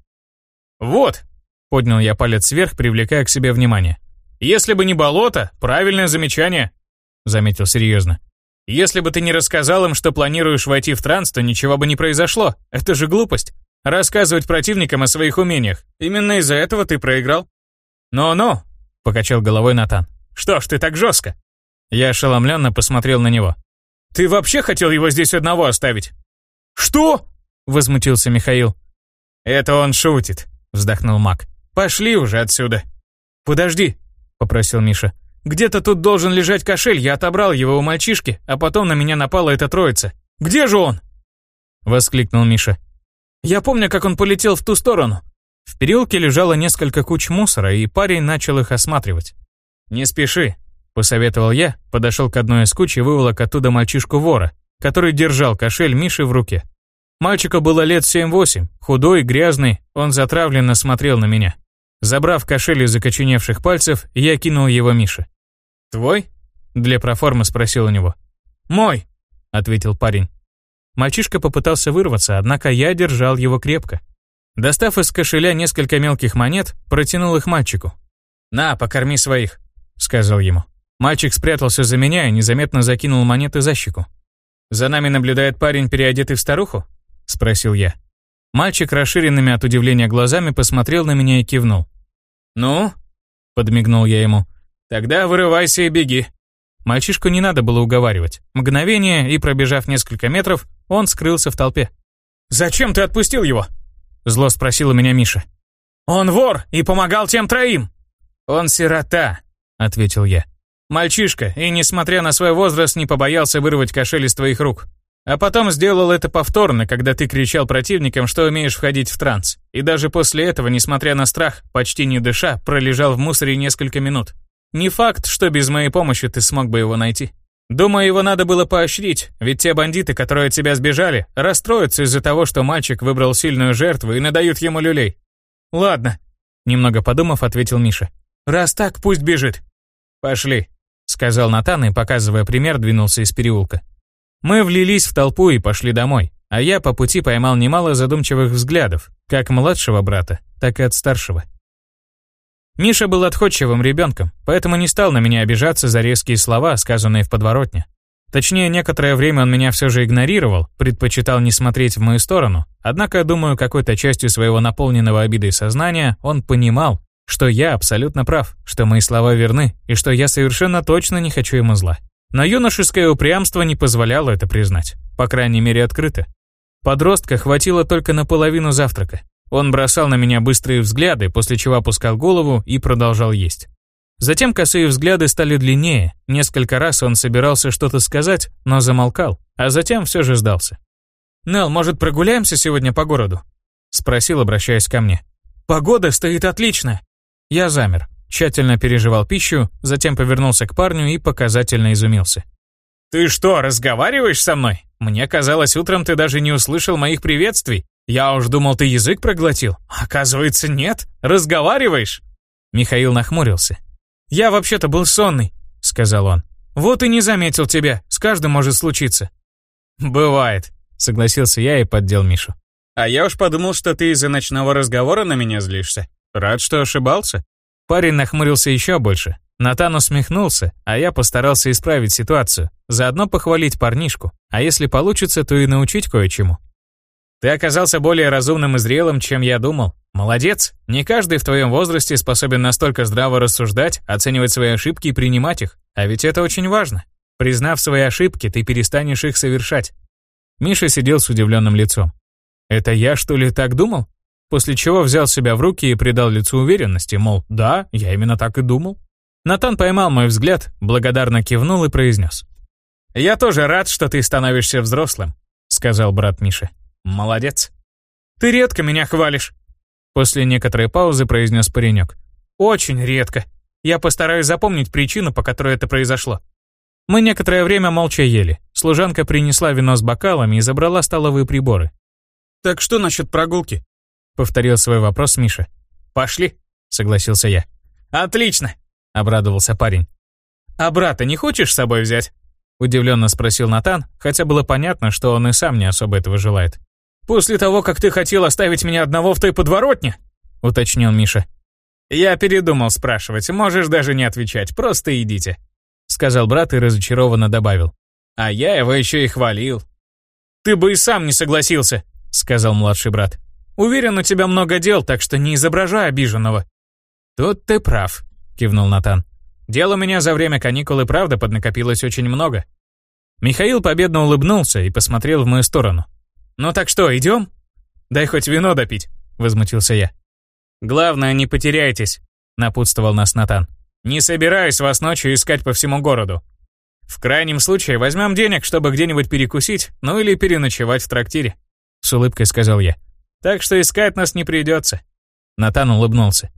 «Вот», — поднял я палец вверх, привлекая к себе внимание. «Если бы не болото, правильное замечание», — заметил серьезно. Если бы ты не рассказал им, что планируешь войти в транс, то ничего бы не произошло. Это же глупость. Рассказывать противникам о своих умениях. Именно из-за этого ты проиграл. «Ну-ну», — покачал головой Натан. «Что ж ты так жестко?» Я ошеломленно посмотрел на него. «Ты вообще хотел его здесь одного оставить?» «Что?» — возмутился Михаил. «Это он шутит», — вздохнул маг. «Пошли уже отсюда». «Подожди», — попросил Миша. Где-то тут должен лежать кошель, я отобрал его у мальчишки, а потом на меня напала эта троица. Где же он?» Воскликнул Миша. «Я помню, как он полетел в ту сторону». В переулке лежало несколько куч мусора, и парень начал их осматривать. «Не спеши», — посоветовал я, подошел к одной из куч и выволок оттуда мальчишку-вора, который держал кошель Миши в руке. Мальчику было лет 7-8, худой, грязный, он затравленно смотрел на меня. Забрав кошель из закоченевших пальцев, я кинул его Мише. «Твой?» — для проформы спросил у него. «Мой», — ответил парень. Мальчишка попытался вырваться, однако я держал его крепко. Достав из кошеля несколько мелких монет, протянул их мальчику. «На, покорми своих», — сказал ему. Мальчик спрятался за меня и незаметно закинул монеты за щеку. «За нами наблюдает парень, переодетый в старуху?» — спросил я. Мальчик расширенными от удивления глазами посмотрел на меня и кивнул. «Ну?» — подмигнул я ему. Тогда вырывайся и беги. Мальчишку не надо было уговаривать. Мгновение, и пробежав несколько метров, он скрылся в толпе. «Зачем ты отпустил его?» Зло спросила меня Миша. «Он вор и помогал тем троим!» «Он сирота», — ответил я. «Мальчишка, и, несмотря на свой возраст, не побоялся вырвать кошель из твоих рук. А потом сделал это повторно, когда ты кричал противникам, что умеешь входить в транс. И даже после этого, несмотря на страх, почти не дыша, пролежал в мусоре несколько минут. Не факт, что без моей помощи ты смог бы его найти. Думаю, его надо было поощрить, ведь те бандиты, которые от тебя сбежали, расстроятся из-за того, что мальчик выбрал сильную жертву и надают ему люлей. Ладно, немного подумав, ответил Миша. Раз так, пусть бежит. Пошли, сказал Натан и, показывая пример, двинулся из переулка. Мы влились в толпу и пошли домой, а я по пути поймал немало задумчивых взглядов, как младшего брата, так и от старшего. Миша был отходчивым ребенком, поэтому не стал на меня обижаться за резкие слова, сказанные в подворотне. Точнее, некоторое время он меня все же игнорировал, предпочитал не смотреть в мою сторону, однако, думаю, какой-то частью своего наполненного обидой сознания он понимал, что я абсолютно прав, что мои слова верны и что я совершенно точно не хочу ему зла. Но юношеское упрямство не позволяло это признать, по крайней мере открыто. Подростка хватило только на половину завтрака. Он бросал на меня быстрые взгляды, после чего опускал голову и продолжал есть. Затем косые взгляды стали длиннее, несколько раз он собирался что-то сказать, но замолкал, а затем все же сдался. «Нелл, может, прогуляемся сегодня по городу?» — спросил, обращаясь ко мне. «Погода стоит отлично!» Я замер, тщательно переживал пищу, затем повернулся к парню и показательно изумился. «Ты что, разговариваешь со мной? Мне казалось, утром ты даже не услышал моих приветствий. Я уж думал, ты язык проглотил. Оказывается, нет. Разговариваешь?» Михаил нахмурился. «Я вообще-то был сонный», — сказал он. «Вот и не заметил тебя. С каждым может случиться». «Бывает», — согласился я и поддел Мишу. «А я уж подумал, что ты из-за ночного разговора на меня злишься. Рад, что ошибался». Парень нахмурился еще больше, Натан усмехнулся, а я постарался исправить ситуацию, заодно похвалить парнишку, а если получится, то и научить кое-чему. Ты оказался более разумным и зрелым, чем я думал. Молодец. Не каждый в твоем возрасте способен настолько здраво рассуждать, оценивать свои ошибки и принимать их. А ведь это очень важно. Признав свои ошибки, ты перестанешь их совершать. Миша сидел с удивленным лицом. Это я, что ли, так думал? После чего взял себя в руки и придал лицу уверенности, мол, да, я именно так и думал. Натан поймал мой взгляд, благодарно кивнул и произнес. «Я тоже рад, что ты становишься взрослым», — сказал брат Миша. «Молодец». «Ты редко меня хвалишь», — после некоторой паузы произнес паренек. «Очень редко. Я постараюсь запомнить причину, по которой это произошло». Мы некоторое время молча ели. Служанка принесла вино с бокалами и забрала столовые приборы. «Так что насчет прогулки?» — повторил свой вопрос Миша. «Пошли», — согласился я. «Отлично», — обрадовался парень. «А брата не хочешь с собой взять?» — удивленно спросил Натан, хотя было понятно, что он и сам не особо этого желает. «После того, как ты хотел оставить меня одного в той подворотне?» — уточнил Миша. «Я передумал спрашивать, можешь даже не отвечать, просто идите», — сказал брат и разочарованно добавил. «А я его еще и хвалил». «Ты бы и сам не согласился», — сказал младший брат. «Уверен, у тебя много дел, так что не изображай обиженного». «Тут ты прав», — кивнул Натан. «Дел у меня за время каникул и правда поднакопилось очень много». Михаил победно улыбнулся и посмотрел в мою сторону. «Ну так что, идем?» «Дай хоть вино допить», — возмутился я. «Главное, не потеряйтесь», — напутствовал нас Натан. «Не собираюсь вас ночью искать по всему городу. В крайнем случае возьмем денег, чтобы где-нибудь перекусить, ну или переночевать в трактире», — с улыбкой сказал я. «Так что искать нас не придется». Натан улыбнулся.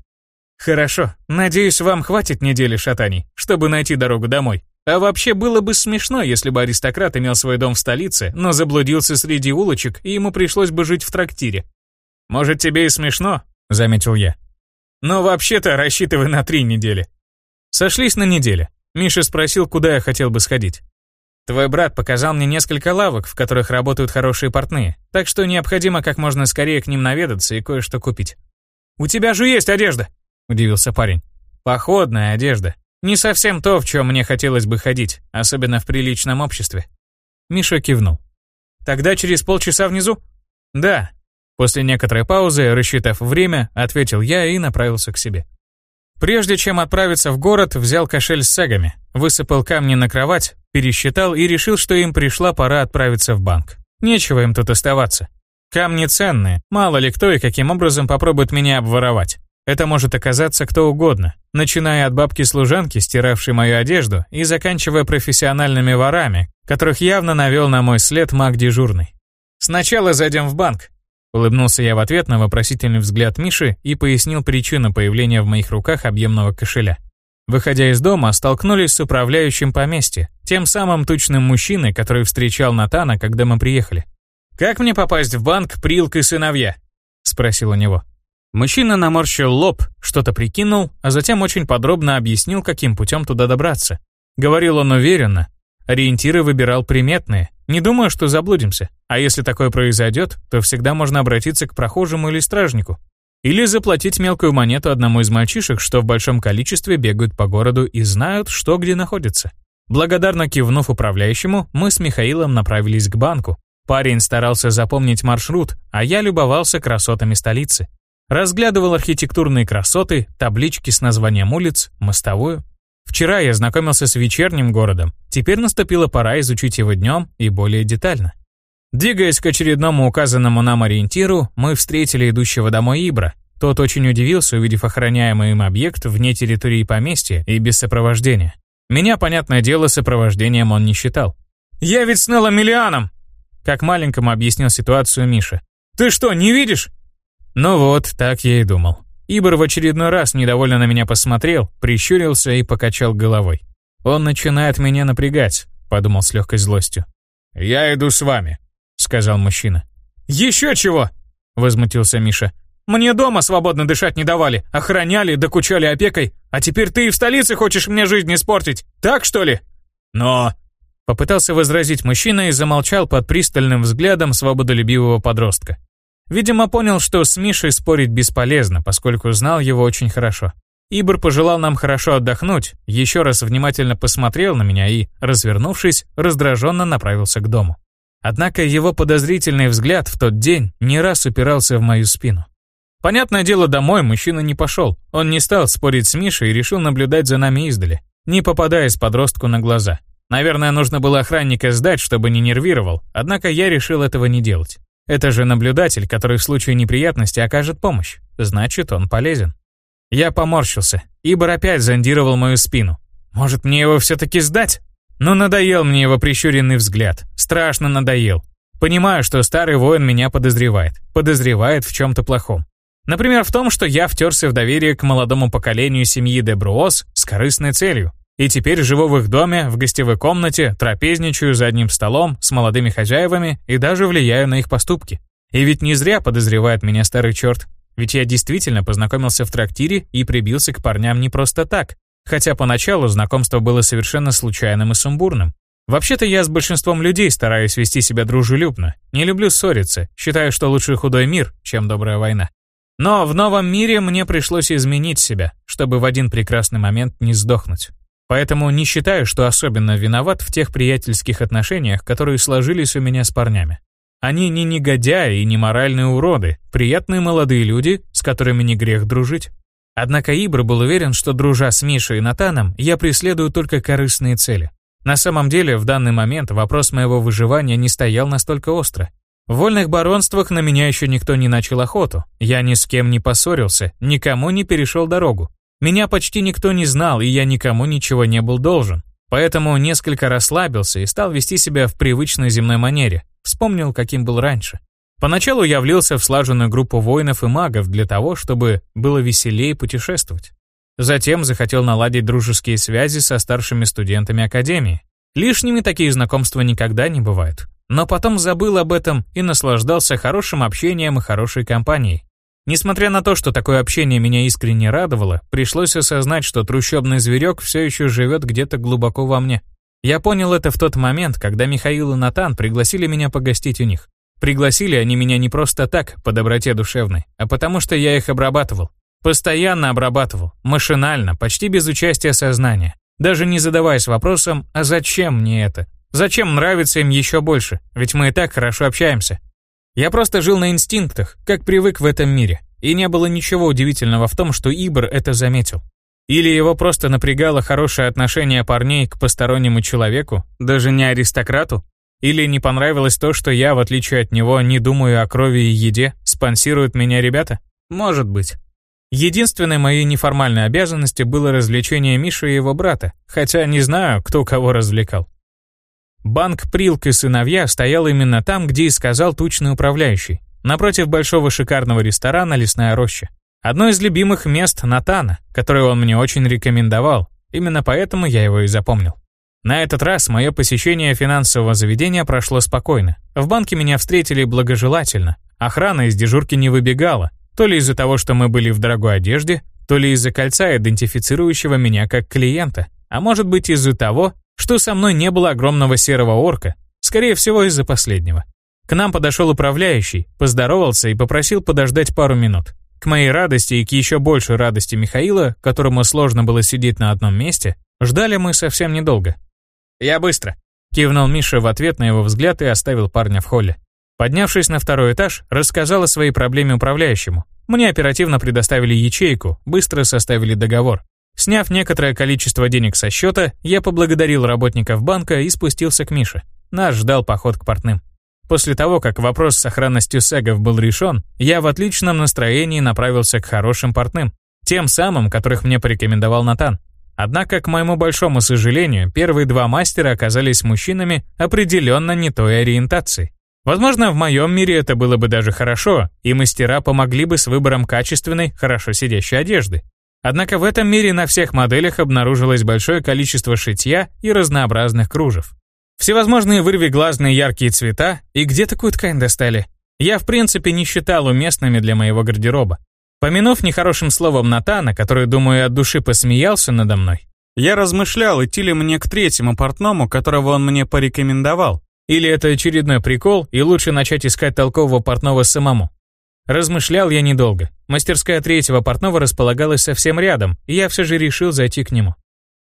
«Хорошо. Надеюсь, вам хватит недели шатаний, чтобы найти дорогу домой. А вообще было бы смешно, если бы аристократ имел свой дом в столице, но заблудился среди улочек, и ему пришлось бы жить в трактире. Может, тебе и смешно, заметил я. Но вообще-то рассчитывай на три недели. Сошлись на неделе. Миша спросил, куда я хотел бы сходить. Твой брат показал мне несколько лавок, в которых работают хорошие портные, так что необходимо как можно скорее к ним наведаться и кое-что купить. «У тебя же есть одежда!» — удивился парень. «Походная одежда. Не совсем то, в чем мне хотелось бы ходить, особенно в приличном обществе». Миша кивнул. «Тогда через полчаса внизу?» «Да». После некоторой паузы, рассчитав время, ответил я и направился к себе. Прежде чем отправиться в город, взял кошель с сагами, высыпал камни на кровать, пересчитал и решил, что им пришла пора отправиться в банк. Нечего им тут оставаться. Камни ценные, мало ли кто и каким образом попробует меня обворовать. Это может оказаться кто угодно, начиная от бабки-служанки, стиравшей мою одежду, и заканчивая профессиональными ворами, которых явно навел на мой след маг дежурный. «Сначала зайдем в банк», — улыбнулся я в ответ на вопросительный взгляд Миши и пояснил причину появления в моих руках объемного кошеля. Выходя из дома, столкнулись с управляющим поместья, тем самым тучным мужчиной, который встречал Натана, когда мы приехали. «Как мне попасть в банк Прилк и сыновья?» — спросил у него. Мужчина наморщил лоб, что-то прикинул, а затем очень подробно объяснил, каким путем туда добраться. Говорил он уверенно. Ориентиры выбирал приметные. Не думаю, что заблудимся. А если такое произойдет, то всегда можно обратиться к прохожему или стражнику. Или заплатить мелкую монету одному из мальчишек, что в большом количестве бегают по городу и знают, что где находится. Благодарно кивнув управляющему, мы с Михаилом направились к банку. Парень старался запомнить маршрут, а я любовался красотами столицы. Разглядывал архитектурные красоты, таблички с названием улиц, мостовую. Вчера я знакомился с вечерним городом, теперь наступила пора изучить его днем и более детально. Двигаясь к очередному указанному нам ориентиру, мы встретили идущего домой Ибра. Тот очень удивился, увидев охраняемый им объект вне территории поместья и без сопровождения. Меня, понятное дело, сопровождением он не считал. «Я ведь с Неллом Миллианом!» Как маленькому объяснил ситуацию Миша. «Ты что, не видишь? Ну вот, так я и думал. Ибор в очередной раз недовольно на меня посмотрел, прищурился и покачал головой. «Он начинает меня напрягать», — подумал с легкой злостью. «Я иду с вами», — сказал мужчина. «Еще чего?» — возмутился Миша. «Мне дома свободно дышать не давали, охраняли, докучали опекой, а теперь ты и в столице хочешь мне жизнь испортить, так что ли?» «Но...» Попытался возразить мужчина и замолчал под пристальным взглядом свободолюбивого подростка. Видимо, понял, что с Мишей спорить бесполезно, поскольку знал его очень хорошо. Ибр пожелал нам хорошо отдохнуть, еще раз внимательно посмотрел на меня и, развернувшись, раздраженно направился к дому. Однако его подозрительный взгляд в тот день не раз упирался в мою спину. Понятное дело, домой мужчина не пошел. Он не стал спорить с Мишей и решил наблюдать за нами издали, не попадаясь подростку на глаза. Наверное, нужно было охранника сдать, чтобы не нервировал, однако я решил этого не делать. Это же наблюдатель, который в случае неприятности окажет помощь. Значит, он полезен. Я поморщился. Ибор опять зондировал мою спину. Может, мне его все-таки сдать? Но ну, надоел мне его прищуренный взгляд. Страшно надоел. Понимаю, что старый воин меня подозревает. Подозревает в чем-то плохом. Например, в том, что я втерся в доверие к молодому поколению семьи Дебруос с корыстной целью. И теперь живу в их доме, в гостевой комнате, трапезничаю за одним столом с молодыми хозяевами и даже влияю на их поступки. И ведь не зря подозревает меня старый черт. Ведь я действительно познакомился в трактире и прибился к парням не просто так, хотя поначалу знакомство было совершенно случайным и сумбурным. Вообще-то я с большинством людей стараюсь вести себя дружелюбно, не люблю ссориться, считаю, что лучше худой мир, чем добрая война. Но в новом мире мне пришлось изменить себя, чтобы в один прекрасный момент не сдохнуть. Поэтому не считаю, что особенно виноват в тех приятельских отношениях, которые сложились у меня с парнями. Они не негодяи и не моральные уроды, приятные молодые люди, с которыми не грех дружить. Однако Ибра был уверен, что дружа с Мишей и Натаном, я преследую только корыстные цели. На самом деле, в данный момент вопрос моего выживания не стоял настолько остро. В вольных баронствах на меня еще никто не начал охоту. Я ни с кем не поссорился, никому не перешел дорогу. Меня почти никто не знал, и я никому ничего не был должен. Поэтому несколько расслабился и стал вести себя в привычной земной манере. Вспомнил, каким был раньше. Поначалу я влился в слаженную группу воинов и магов для того, чтобы было веселее путешествовать. Затем захотел наладить дружеские связи со старшими студентами Академии. Лишними такие знакомства никогда не бывают. Но потом забыл об этом и наслаждался хорошим общением и хорошей компанией. Несмотря на то, что такое общение меня искренне радовало, пришлось осознать, что трущобный зверек все еще живет где-то глубоко во мне. Я понял это в тот момент, когда Михаил и Натан пригласили меня погостить у них. Пригласили они меня не просто так, по доброте душевной, а потому что я их обрабатывал. Постоянно обрабатывал, машинально, почти без участия сознания. Даже не задаваясь вопросом, а зачем мне это? Зачем нравится им еще больше? Ведь мы и так хорошо общаемся. Я просто жил на инстинктах, как привык в этом мире, и не было ничего удивительного в том, что Ибр это заметил. Или его просто напрягало хорошее отношение парней к постороннему человеку, даже не аристократу, или не понравилось то, что я, в отличие от него, не думаю о крови и еде, спонсируют меня ребята? Может быть. Единственной моей неформальной обязанностью было развлечение Миши и его брата, хотя не знаю, кто кого развлекал. Банк Прилк и сыновья стоял именно там, где и сказал тучный управляющий, напротив большого шикарного ресторана «Лесная роща». Одно из любимых мест Натана, которое он мне очень рекомендовал, именно поэтому я его и запомнил. На этот раз мое посещение финансового заведения прошло спокойно. В банке меня встретили благожелательно. Охрана из дежурки не выбегала, то ли из-за того, что мы были в дорогой одежде, то ли из-за кольца, идентифицирующего меня как клиента, а может быть из-за того, что со мной не было огромного серого орка, скорее всего из-за последнего. К нам подошел управляющий, поздоровался и попросил подождать пару минут. К моей радости и к еще большей радости Михаила, которому сложно было сидеть на одном месте, ждали мы совсем недолго. «Я быстро», — кивнул Миша в ответ на его взгляд и оставил парня в холле. Поднявшись на второй этаж, рассказал о своей проблеме управляющему. Мне оперативно предоставили ячейку, быстро составили договор. Сняв некоторое количество денег со счета, я поблагодарил работников банка и спустился к Мише. Нас ждал поход к портным. После того, как вопрос с сохранностью сегов был решен, я в отличном настроении направился к хорошим портным, тем самым, которых мне порекомендовал Натан. Однако, к моему большому сожалению, первые два мастера оказались мужчинами определенно не той ориентации. Возможно, в моем мире это было бы даже хорошо, и мастера помогли бы с выбором качественной, хорошо сидящей одежды. Однако в этом мире на всех моделях обнаружилось большое количество шитья и разнообразных кружев. Всевозможные вырвиглазные яркие цвета, и где такую ткань достали? Я в принципе не считал уместными для моего гардероба. Помянув нехорошим словом Натана, который, думаю, от души посмеялся надо мной, я размышлял, идти ли мне к третьему портному, которого он мне порекомендовал. Или это очередной прикол, и лучше начать искать толкового портного самому. Размышлял я недолго. Мастерская третьего портного располагалась совсем рядом, и я все же решил зайти к нему.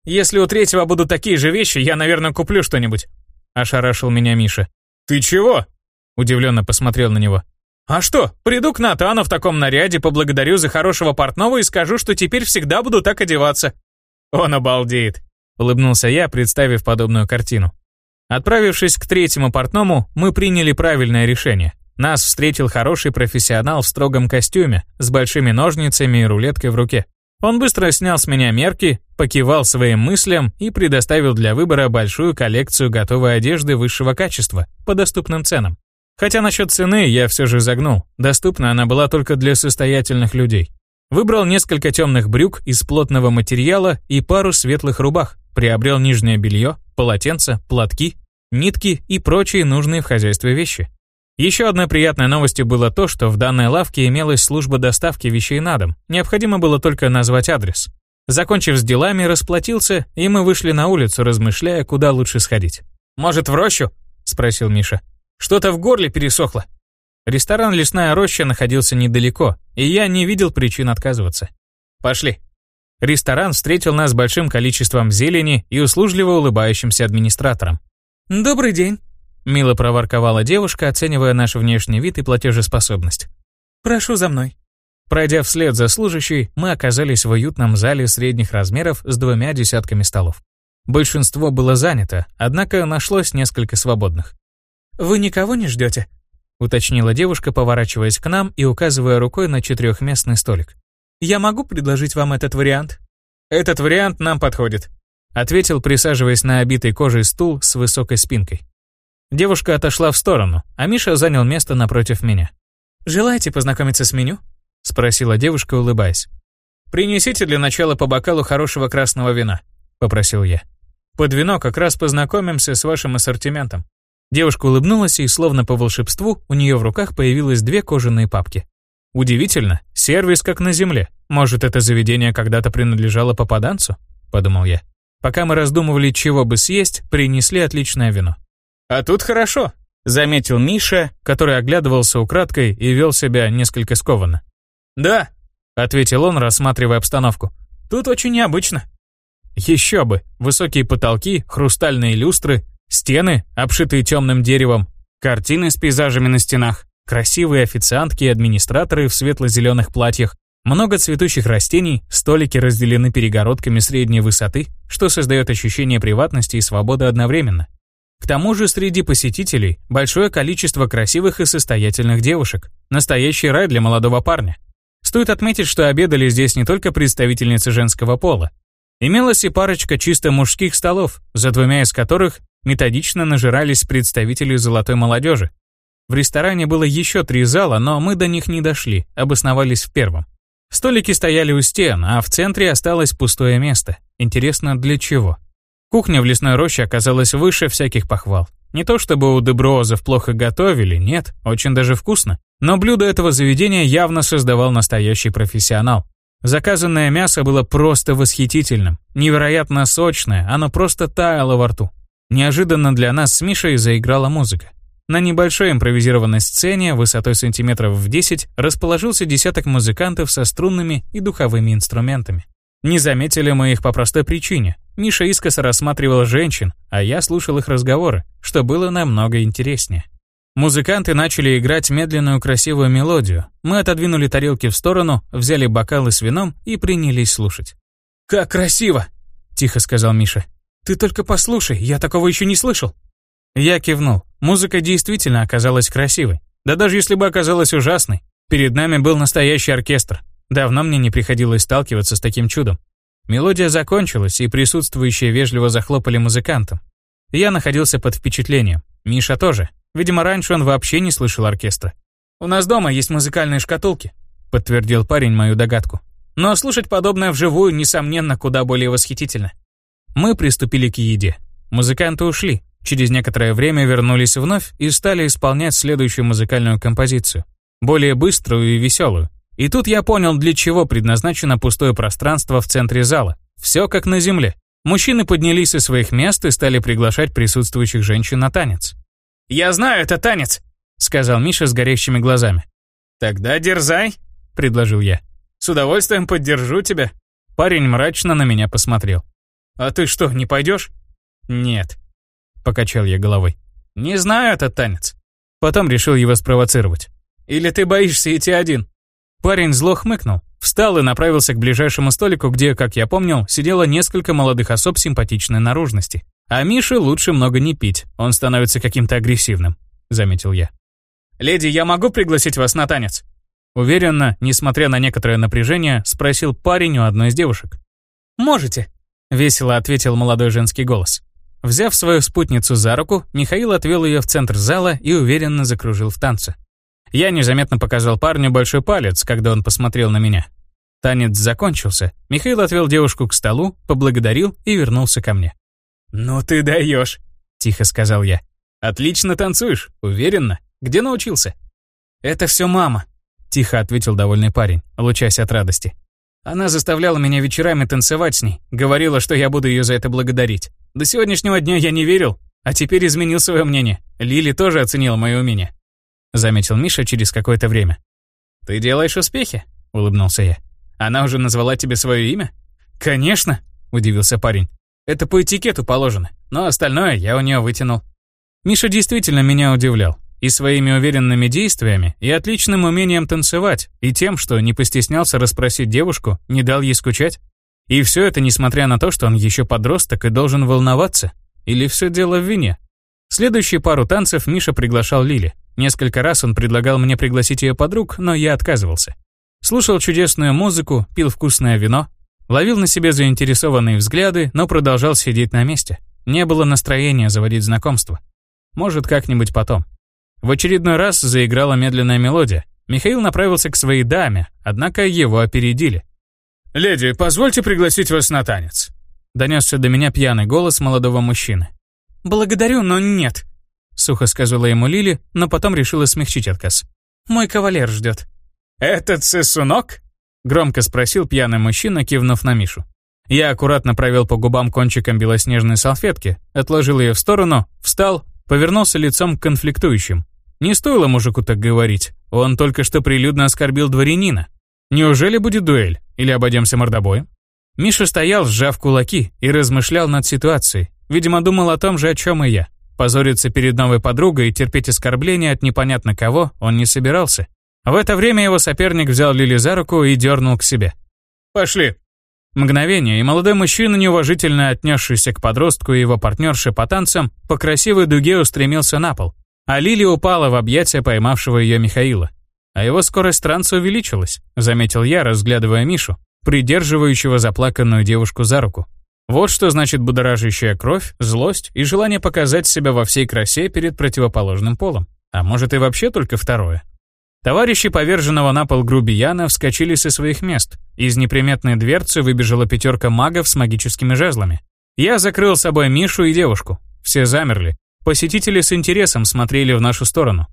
«Если у третьего будут такие же вещи, я, наверное, куплю что-нибудь», — ошарашил меня Миша. «Ты чего?» — удивленно посмотрел на него. «А что, приду к Натану в таком наряде, поблагодарю за хорошего портного и скажу, что теперь всегда буду так одеваться». «Он обалдеет», — улыбнулся я, представив подобную картину. Отправившись к третьему портному, мы приняли правильное решение. Нас встретил хороший профессионал в строгом костюме, с большими ножницами и рулеткой в руке. Он быстро снял с меня мерки, покивал своим мыслям и предоставил для выбора большую коллекцию готовой одежды высшего качества по доступным ценам. Хотя насчет цены я все же загнул, доступна она была только для состоятельных людей. Выбрал несколько темных брюк из плотного материала и пару светлых рубах, приобрел нижнее белье, полотенца, платки, нитки и прочие нужные в хозяйстве вещи. Еще одной приятной новостью было то, что в данной лавке имелась служба доставки вещей на дом. Необходимо было только назвать адрес. Закончив с делами, расплатился, и мы вышли на улицу, размышляя, куда лучше сходить. «Может, в рощу?» — спросил Миша. «Что-то в горле пересохло». Ресторан «Лесная роща» находился недалеко, и я не видел причин отказываться. «Пошли». Ресторан встретил нас большим количеством зелени и услужливо улыбающимся администратором. «Добрый день», Мило проворковала девушка, оценивая наш внешний вид и платежеспособность. «Прошу за мной». Пройдя вслед за служащей, мы оказались в уютном зале средних размеров с двумя десятками столов. Большинство было занято, однако нашлось несколько свободных. «Вы никого не ждете?» — уточнила девушка, поворачиваясь к нам и указывая рукой на четырехместный столик. «Я могу предложить вам этот вариант?» «Этот вариант нам подходит», — ответил, присаживаясь на обитый кожей стул с высокой спинкой. Девушка отошла в сторону, а Миша занял место напротив меня. «Желаете познакомиться с меню?» — спросила девушка, улыбаясь. «Принесите для начала по бокалу хорошего красного вина», — попросил я. «Под вино как раз познакомимся с вашим ассортиментом». Девушка улыбнулась, и, словно по волшебству, у нее в руках появилось две кожаные папки. «Удивительно, сервис как на земле. Может, это заведение когда-то принадлежало попаданцу?» — подумал я. Пока мы раздумывали, чего бы съесть, принесли отличное вино. «А тут хорошо», — заметил Миша, который оглядывался украдкой и вел себя несколько скованно. «Да», — ответил он, рассматривая обстановку. «Тут очень необычно». Еще бы, высокие потолки, хрустальные люстры, стены, обшитые темным деревом, картины с пейзажами на стенах, красивые официантки и администраторы в светло-зеленых платьях, много цветущих растений, столики разделены перегородками средней высоты, что создает ощущение приватности и свободы одновременно. К тому же среди посетителей большое количество красивых и состоятельных девушек. Настоящий рай для молодого парня. Стоит отметить, что обедали здесь не только представительницы женского пола. Имелась и парочка чисто мужских столов, за двумя из которых методично нажирались представители золотой молодежи. В ресторане было еще три зала, но мы до них не дошли, обосновались в первом. Столики стояли у стен, а в центре осталось пустое место. Интересно, для чего? Кухня в лесной роще оказалась выше всяких похвал. Не то чтобы у Деброозов плохо готовили, нет, очень даже вкусно. Но блюдо этого заведения явно создавал настоящий профессионал. Заказанное мясо было просто восхитительным, невероятно сочное, оно просто таяло во рту. Неожиданно для нас с Мишей заиграла музыка. На небольшой импровизированной сцене высотой сантиметров в 10 расположился десяток музыкантов со струнными и духовыми инструментами. Не заметили мы их по простой причине. Миша искоса рассматривал женщин, а я слушал их разговоры, что было намного интереснее. Музыканты начали играть медленную красивую мелодию. Мы отодвинули тарелки в сторону, взяли бокалы с вином и принялись слушать. «Как красиво!» — тихо сказал Миша. «Ты только послушай, я такого еще не слышал». Я кивнул. Музыка действительно оказалась красивой. Да даже если бы оказалась ужасной. Перед нами был настоящий оркестр. Давно мне не приходилось сталкиваться с таким чудом. Мелодия закончилась, и присутствующие вежливо захлопали музыкантам. Я находился под впечатлением. Миша тоже. Видимо, раньше он вообще не слышал оркестра. «У нас дома есть музыкальные шкатулки», — подтвердил парень мою догадку. «Но слушать подобное вживую, несомненно, куда более восхитительно». Мы приступили к еде. Музыканты ушли. Через некоторое время вернулись вновь и стали исполнять следующую музыкальную композицию. Более быструю и веселую. И тут я понял, для чего предназначено пустое пространство в центре зала. Все как на земле. Мужчины поднялись со своих мест и стали приглашать присутствующих женщин на танец. «Я знаю, это танец», — сказал Миша с горящими глазами. «Тогда дерзай», — предложил я. «С удовольствием поддержу тебя». Парень мрачно на меня посмотрел. «А ты что, не пойдешь?» «Нет», — покачал я головой. «Не знаю этот танец». Потом решил его спровоцировать. «Или ты боишься идти один?» Парень зло хмыкнул, встал и направился к ближайшему столику, где, как я помнил, сидело несколько молодых особ симпатичной наружности. А Мише лучше много не пить, он становится каким-то агрессивным, заметил я. «Леди, я могу пригласить вас на танец?» Уверенно, несмотря на некоторое напряжение, спросил парень у одной из девушек. «Можете», — весело ответил молодой женский голос. Взяв свою спутницу за руку, Михаил отвел ее в центр зала и уверенно закружил в танце. Я незаметно показал парню большой палец, когда он посмотрел на меня. Танец закончился. Михаил отвел девушку к столу, поблагодарил и вернулся ко мне. «Ну ты даешь», — тихо сказал я. «Отлично танцуешь, уверенно. Где научился?» «Это все мама», — тихо ответил довольный парень, лучась от радости. Она заставляла меня вечерами танцевать с ней, говорила, что я буду ее за это благодарить. До сегодняшнего дня я не верил, а теперь изменил свое мнение. Лили тоже оценила мое умение. Заметил Миша через какое-то время. «Ты делаешь успехи?» — улыбнулся я. «Она уже назвала тебе свое имя?» «Конечно!» — удивился парень. «Это по этикету положено, но остальное я у нее вытянул». Миша действительно меня удивлял. И своими уверенными действиями, и отличным умением танцевать, и тем, что не постеснялся расспросить девушку, не дал ей скучать. И все это несмотря на то, что он еще подросток и должен волноваться. Или все дело в вине? Следующие пару танцев Миша приглашал Лили. Несколько раз он предлагал мне пригласить ее подруг, но я отказывался. Слушал чудесную музыку, пил вкусное вино, ловил на себе заинтересованные взгляды, но продолжал сидеть на месте. Не было настроения заводить знакомство. Может, как-нибудь потом. В очередной раз заиграла медленная мелодия. Михаил направился к своей даме, однако его опередили. «Леди, позвольте пригласить вас на танец», — донесся до меня пьяный голос молодого мужчины. «Благодарю, но нет», — сухо сказала ему Лили, но потом решила смягчить отказ. «Мой кавалер ждет». «Этот сосунок?» — громко спросил пьяный мужчина, кивнув на Мишу. Я аккуратно провел по губам кончиком белоснежной салфетки, отложил ее в сторону, встал, повернулся лицом к конфликтующим. Не стоило мужику так говорить, он только что прилюдно оскорбил дворянина. Неужели будет дуэль? Или обойдемся мордобоем? Миша стоял, сжав кулаки, и размышлял над ситуацией. Видимо, думал о том же, о чем и я. Позориться перед новой подругой и терпеть оскорбления от непонятно кого он не собирался. В это время его соперник взял Лили за руку и дернул к себе. «Пошли!» Мгновение, и молодой мужчина, неуважительно отнесшийся к подростку и его партнерше по танцам, по красивой дуге устремился на пол, а Лили упала в объятия поймавшего ее Михаила. А его скорость транса увеличилась, заметил я, разглядывая Мишу, придерживающего заплаканную девушку за руку. Вот что значит будоражащая кровь, злость и желание показать себя во всей красе перед противоположным полом. А может и вообще только второе. Товарищи поверженного на пол грубияна вскочили со своих мест. Из неприметной дверцы выбежала пятерка магов с магическими жезлами. Я закрыл собой Мишу и девушку. Все замерли. Посетители с интересом смотрели в нашу сторону.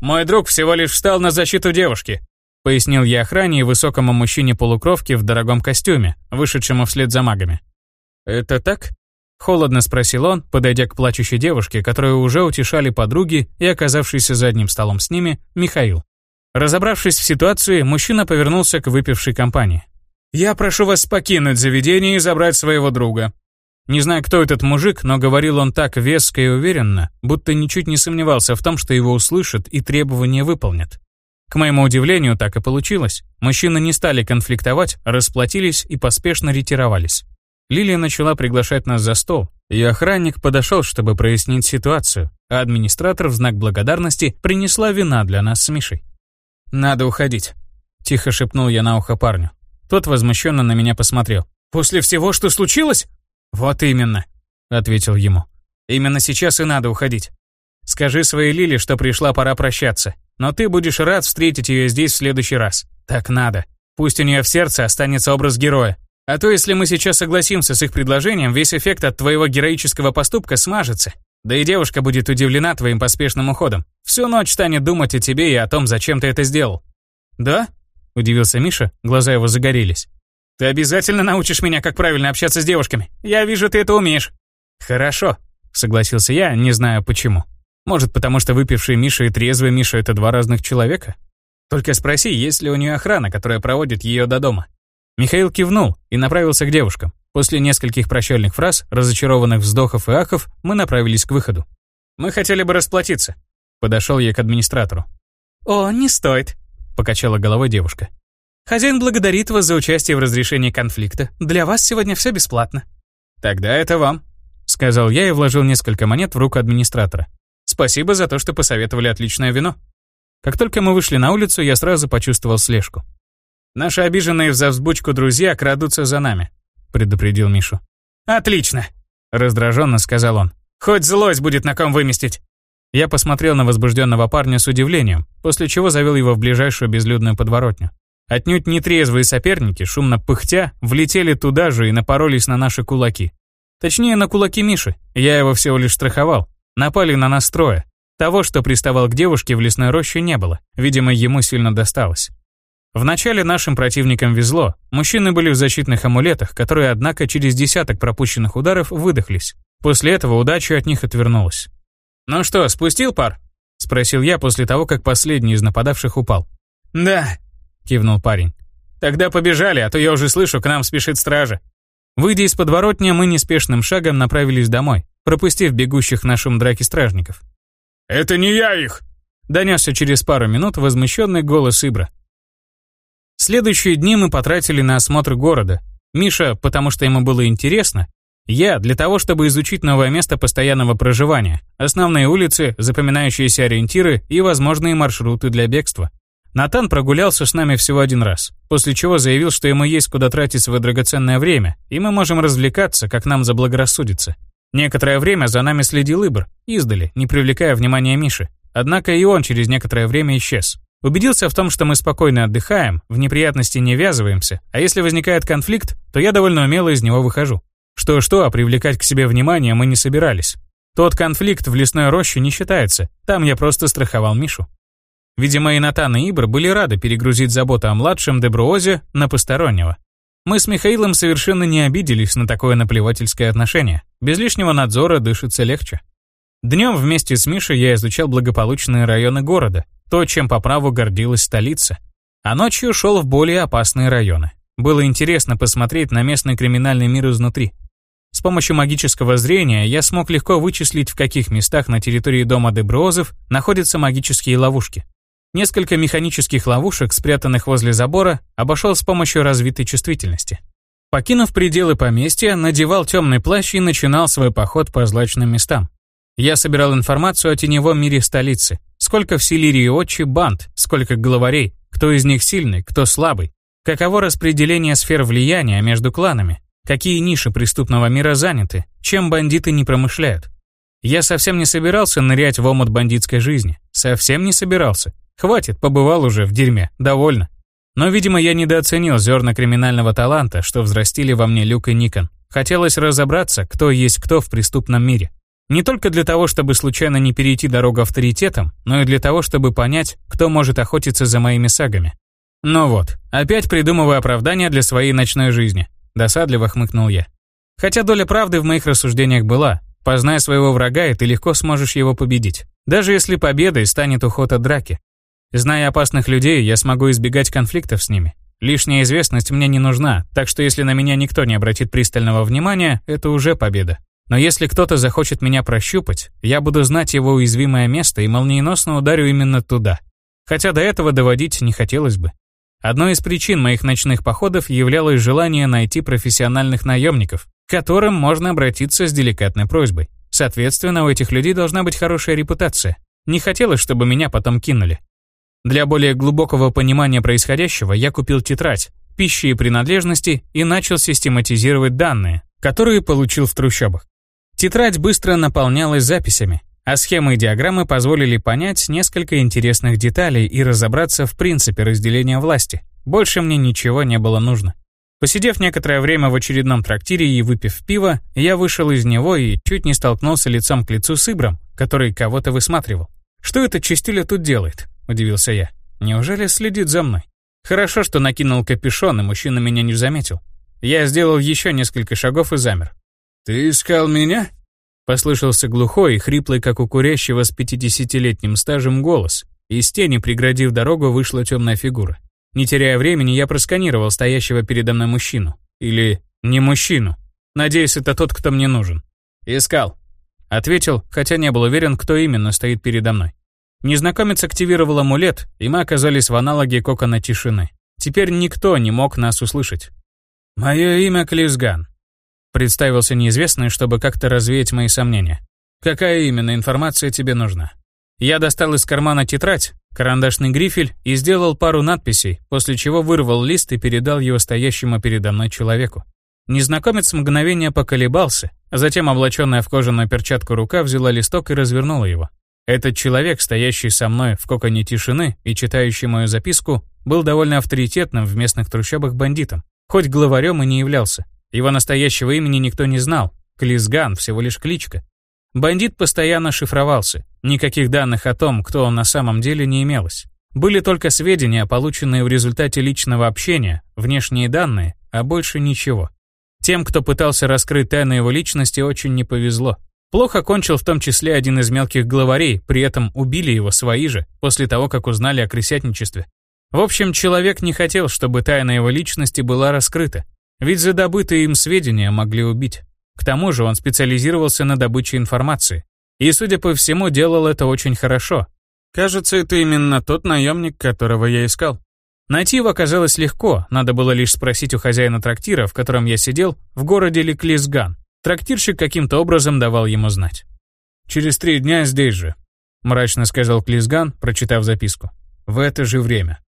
«Мой друг всего лишь встал на защиту девушки», пояснил я охране и высокому мужчине-полукровке в дорогом костюме, вышедшему вслед за магами. «Это так?» Холодно спросил он, подойдя к плачущей девушке, которую уже утешали подруги и оказавшийся за одним столом с ними, Михаил. Разобравшись в ситуации, мужчина повернулся к выпившей компании. «Я прошу вас покинуть заведение и забрать своего друга». Не знаю, кто этот мужик, но говорил он так веско и уверенно, будто ничуть не сомневался в том, что его услышат и требования выполнят. К моему удивлению, так и получилось. Мужчины не стали конфликтовать, расплатились и поспешно ретировались. Лилия начала приглашать нас за стол, и охранник подошел, чтобы прояснить ситуацию, а администратор в знак благодарности принесла вина для нас с Мишей. «Надо уходить», — тихо шепнул я на ухо парню. Тот возмущенно на меня посмотрел. «После всего, что случилось?» «Вот именно», — ответил ему. «Именно сейчас и надо уходить. Скажи своей Лиле, что пришла пора прощаться, но ты будешь рад встретить ее здесь в следующий раз. Так надо. Пусть у нее в сердце останется образ героя. А то если мы сейчас согласимся с их предложением, весь эффект от твоего героического поступка смажется. Да и девушка будет удивлена твоим поспешным уходом. Всю ночь станет думать о тебе и о том, зачем ты это сделал». «Да?» — удивился Миша, глаза его загорелись. «Ты обязательно научишь меня, как правильно общаться с девушками. Я вижу, ты это умеешь». «Хорошо», — согласился я, не знаю почему. Может, потому что выпивший Миша и трезвый Миша — это два разных человека? Только спроси, есть ли у нее охрана, которая проводит ее до дома. Михаил кивнул и направился к девушкам. После нескольких прощальных фраз, разочарованных вздохов и ахов, мы направились к выходу. «Мы хотели бы расплатиться». Подошел я к администратору. «О, не стоит», — покачала головой девушка. «Хозяин благодарит вас за участие в разрешении конфликта. Для вас сегодня все бесплатно». «Тогда это вам», — сказал я и вложил несколько монет в руку администратора. «Спасибо за то, что посоветовали отличное вино». Как только мы вышли на улицу, я сразу почувствовал слежку. «Наши обиженные за взбучку друзья крадутся за нами», — предупредил Мишу. «Отлично», — раздраженно сказал он. «Хоть злость будет на ком выместить». Я посмотрел на возбужденного парня с удивлением, после чего завел его в ближайшую безлюдную подворотню. Отнюдь нетрезвые соперники, шумно пыхтя, влетели туда же и напоролись на наши кулаки. Точнее, на кулаки Миши. Я его всего лишь страховал. Напали на нас трое. Того, что приставал к девушке в лесной роще, не было. Видимо, ему сильно досталось. Вначале нашим противникам везло. Мужчины были в защитных амулетах, которые, однако, через десяток пропущенных ударов выдохлись. После этого удача от них отвернулась. «Ну что, спустил пар?» — спросил я после того, как последний из нападавших упал. «Да», — кивнул парень. «Тогда побежали, а то я уже слышу, к нам спешит стража». Выйдя из подворотня, мы неспешным шагом направились домой, пропустив бегущих на шум драки стражников. «Это не я их!» — донесся через пару минут возмущенный голос Ибра. Следующие дни мы потратили на осмотр города. Миша, потому что ему было интересно, я для того, чтобы изучить новое место постоянного проживания, основные улицы, запоминающиеся ориентиры и возможные маршруты для бегства. Натан прогулялся с нами всего один раз, после чего заявил, что ему есть куда тратить свое драгоценное время, и мы можем развлекаться, как нам заблагорассудится. Некоторое время за нами следил Ибр, издали, не привлекая внимания Миши. Однако и он через некоторое время исчез. Убедился в том, что мы спокойно отдыхаем, в неприятности не ввязываемся, а если возникает конфликт, то я довольно умело из него выхожу. Что-что, а привлекать к себе внимание мы не собирались. Тот конфликт в лесной роще не считается, там я просто страховал Мишу. Видимо, и Натан и Ибр были рады перегрузить заботу о младшем Дебруозе на постороннего. Мы с Михаилом совершенно не обиделись на такое наплевательское отношение. Без лишнего надзора дышится легче. Днем вместе с Мишей я изучал благополучные районы города, то, чем по праву гордилась столица. А ночью шел в более опасные районы. Было интересно посмотреть на местный криминальный мир изнутри. С помощью магического зрения я смог легко вычислить, в каких местах на территории дома Деброзов находятся магические ловушки. Несколько механических ловушек, спрятанных возле забора, обошел с помощью развитой чувствительности. Покинув пределы поместья, надевал темный плащ и начинал свой поход по злачным местам. Я собирал информацию о теневом мире столицы. Сколько в Силирии Отчи банд, сколько главарей, кто из них сильный, кто слабый. Каково распределение сфер влияния между кланами, какие ниши преступного мира заняты, чем бандиты не промышляют. Я совсем не собирался нырять в омут бандитской жизни. Совсем не собирался. Хватит, побывал уже в дерьме, довольно. Но, видимо, я недооценил зерна криминального таланта, что взрастили во мне Люк и Никон. Хотелось разобраться, кто есть кто в преступном мире. Не только для того, чтобы случайно не перейти дорогу авторитетам, но и для того, чтобы понять, кто может охотиться за моими сагами. Ну вот, опять придумываю оправдание для своей ночной жизни. Досадливо хмыкнул я. Хотя доля правды в моих рассуждениях была. Познай своего врага, и ты легко сможешь его победить. Даже если победой станет уход от драки. Зная опасных людей, я смогу избегать конфликтов с ними. Лишняя известность мне не нужна, так что если на меня никто не обратит пристального внимания, это уже победа. Но если кто-то захочет меня прощупать, я буду знать его уязвимое место и молниеносно ударю именно туда. Хотя до этого доводить не хотелось бы. Одной из причин моих ночных походов являлось желание найти профессиональных наемников, к которым можно обратиться с деликатной просьбой. Соответственно, у этих людей должна быть хорошая репутация. Не хотелось, чтобы меня потом кинули. Для более глубокого понимания происходящего я купил тетрадь, пищи и принадлежности и начал систематизировать данные, которые получил в трущобах. Тетрадь быстро наполнялась записями, а схемы и диаграммы позволили понять несколько интересных деталей и разобраться в принципе разделения власти. Больше мне ничего не было нужно. Посидев некоторое время в очередном трактире и выпив пиво, я вышел из него и чуть не столкнулся лицом к лицу с Ибром, который кого-то высматривал. Что это чистюля тут делает? — удивился я. «Неужели следит за мной?» Хорошо, что накинул капюшон, и мужчина меня не заметил. Я сделал еще несколько шагов и замер. «Ты искал меня?» Послышался глухой хриплый, как у курящего с пятидесятилетним стажем, голос. Из тени, преградив дорогу, вышла темная фигура. Не теряя времени, я просканировал стоящего передо мной мужчину. Или не мужчину. Надеюсь, это тот, кто мне нужен. «Искал», — ответил, хотя не был уверен, кто именно стоит передо мной. Незнакомец активировал амулет, и мы оказались в аналоге кокона тишины. Теперь никто не мог нас услышать. «Мое имя Клисган», — представился неизвестный, чтобы как-то развеять мои сомнения. «Какая именно информация тебе нужна?» Я достал из кармана тетрадь, карандашный грифель и сделал пару надписей, после чего вырвал лист и передал его стоящему передо мной человеку. Незнакомец мгновение поколебался, а затем облаченная в кожаную перчатку рука взяла листок и развернула его. Этот человек, стоящий со мной в коконе тишины и читающий мою записку, был довольно авторитетным в местных трущобах бандитом, хоть главарем и не являлся. Его настоящего имени никто не знал, Клисган всего лишь кличка. Бандит постоянно шифровался, никаких данных о том, кто он на самом деле не имелось. Были только сведения, полученные в результате личного общения, внешние данные, а больше ничего. Тем, кто пытался раскрыть тайны его личности, очень не повезло. Плохо кончил в том числе один из мелких главарей, при этом убили его свои же, после того, как узнали о крысятничестве. В общем, человек не хотел, чтобы тайна его личности была раскрыта, ведь за добытые им сведения могли убить. К тому же он специализировался на добыче информации. И, судя по всему, делал это очень хорошо. Кажется, это именно тот наемник, которого я искал. Найти его оказалось легко, надо было лишь спросить у хозяина трактира, в котором я сидел, в городе Леклисган. Трактирщик каким-то образом давал ему знать. «Через три дня здесь же», — мрачно сказал Клисган, прочитав записку. «В это же время».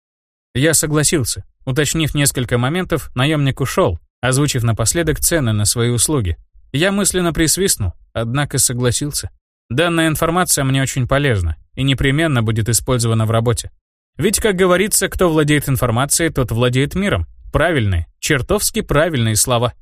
Я согласился. Уточнив несколько моментов, наемник ушел, озвучив напоследок цены на свои услуги. Я мысленно присвистнул, однако согласился. Данная информация мне очень полезна и непременно будет использована в работе. Ведь, как говорится, кто владеет информацией, тот владеет миром. Правильные, чертовски правильные слова.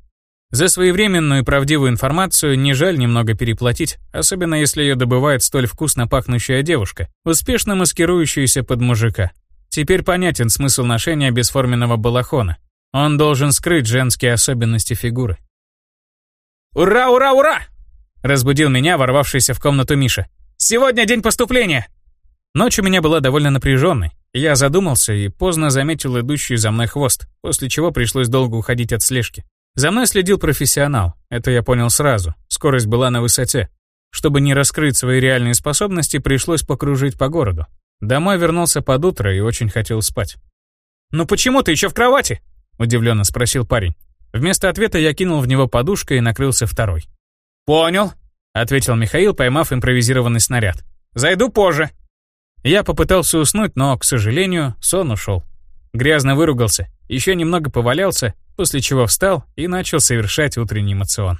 За своевременную и правдивую информацию не жаль немного переплатить, особенно если ее добывает столь вкусно пахнущая девушка, успешно маскирующаяся под мужика. Теперь понятен смысл ношения бесформенного балахона. Он должен скрыть женские особенности фигуры. «Ура, ура, ура!» Разбудил меня ворвавшийся в комнату Миша. «Сегодня день поступления!» Ночь у меня была довольно напряженной. Я задумался и поздно заметил идущий за мной хвост, после чего пришлось долго уходить от слежки. За мной следил профессионал, это я понял сразу, скорость была на высоте. Чтобы не раскрыть свои реальные способности, пришлось покружить по городу. Домой вернулся под утро и очень хотел спать. «Ну почему ты еще в кровати?» – удивленно спросил парень. Вместо ответа я кинул в него подушкой и накрылся второй. «Понял», — ответил Михаил, поймав импровизированный снаряд. «Зайду позже». Я попытался уснуть, но, к сожалению, сон ушел. Грязно выругался, еще немного повалялся, после чего встал и начал совершать утренний мацион.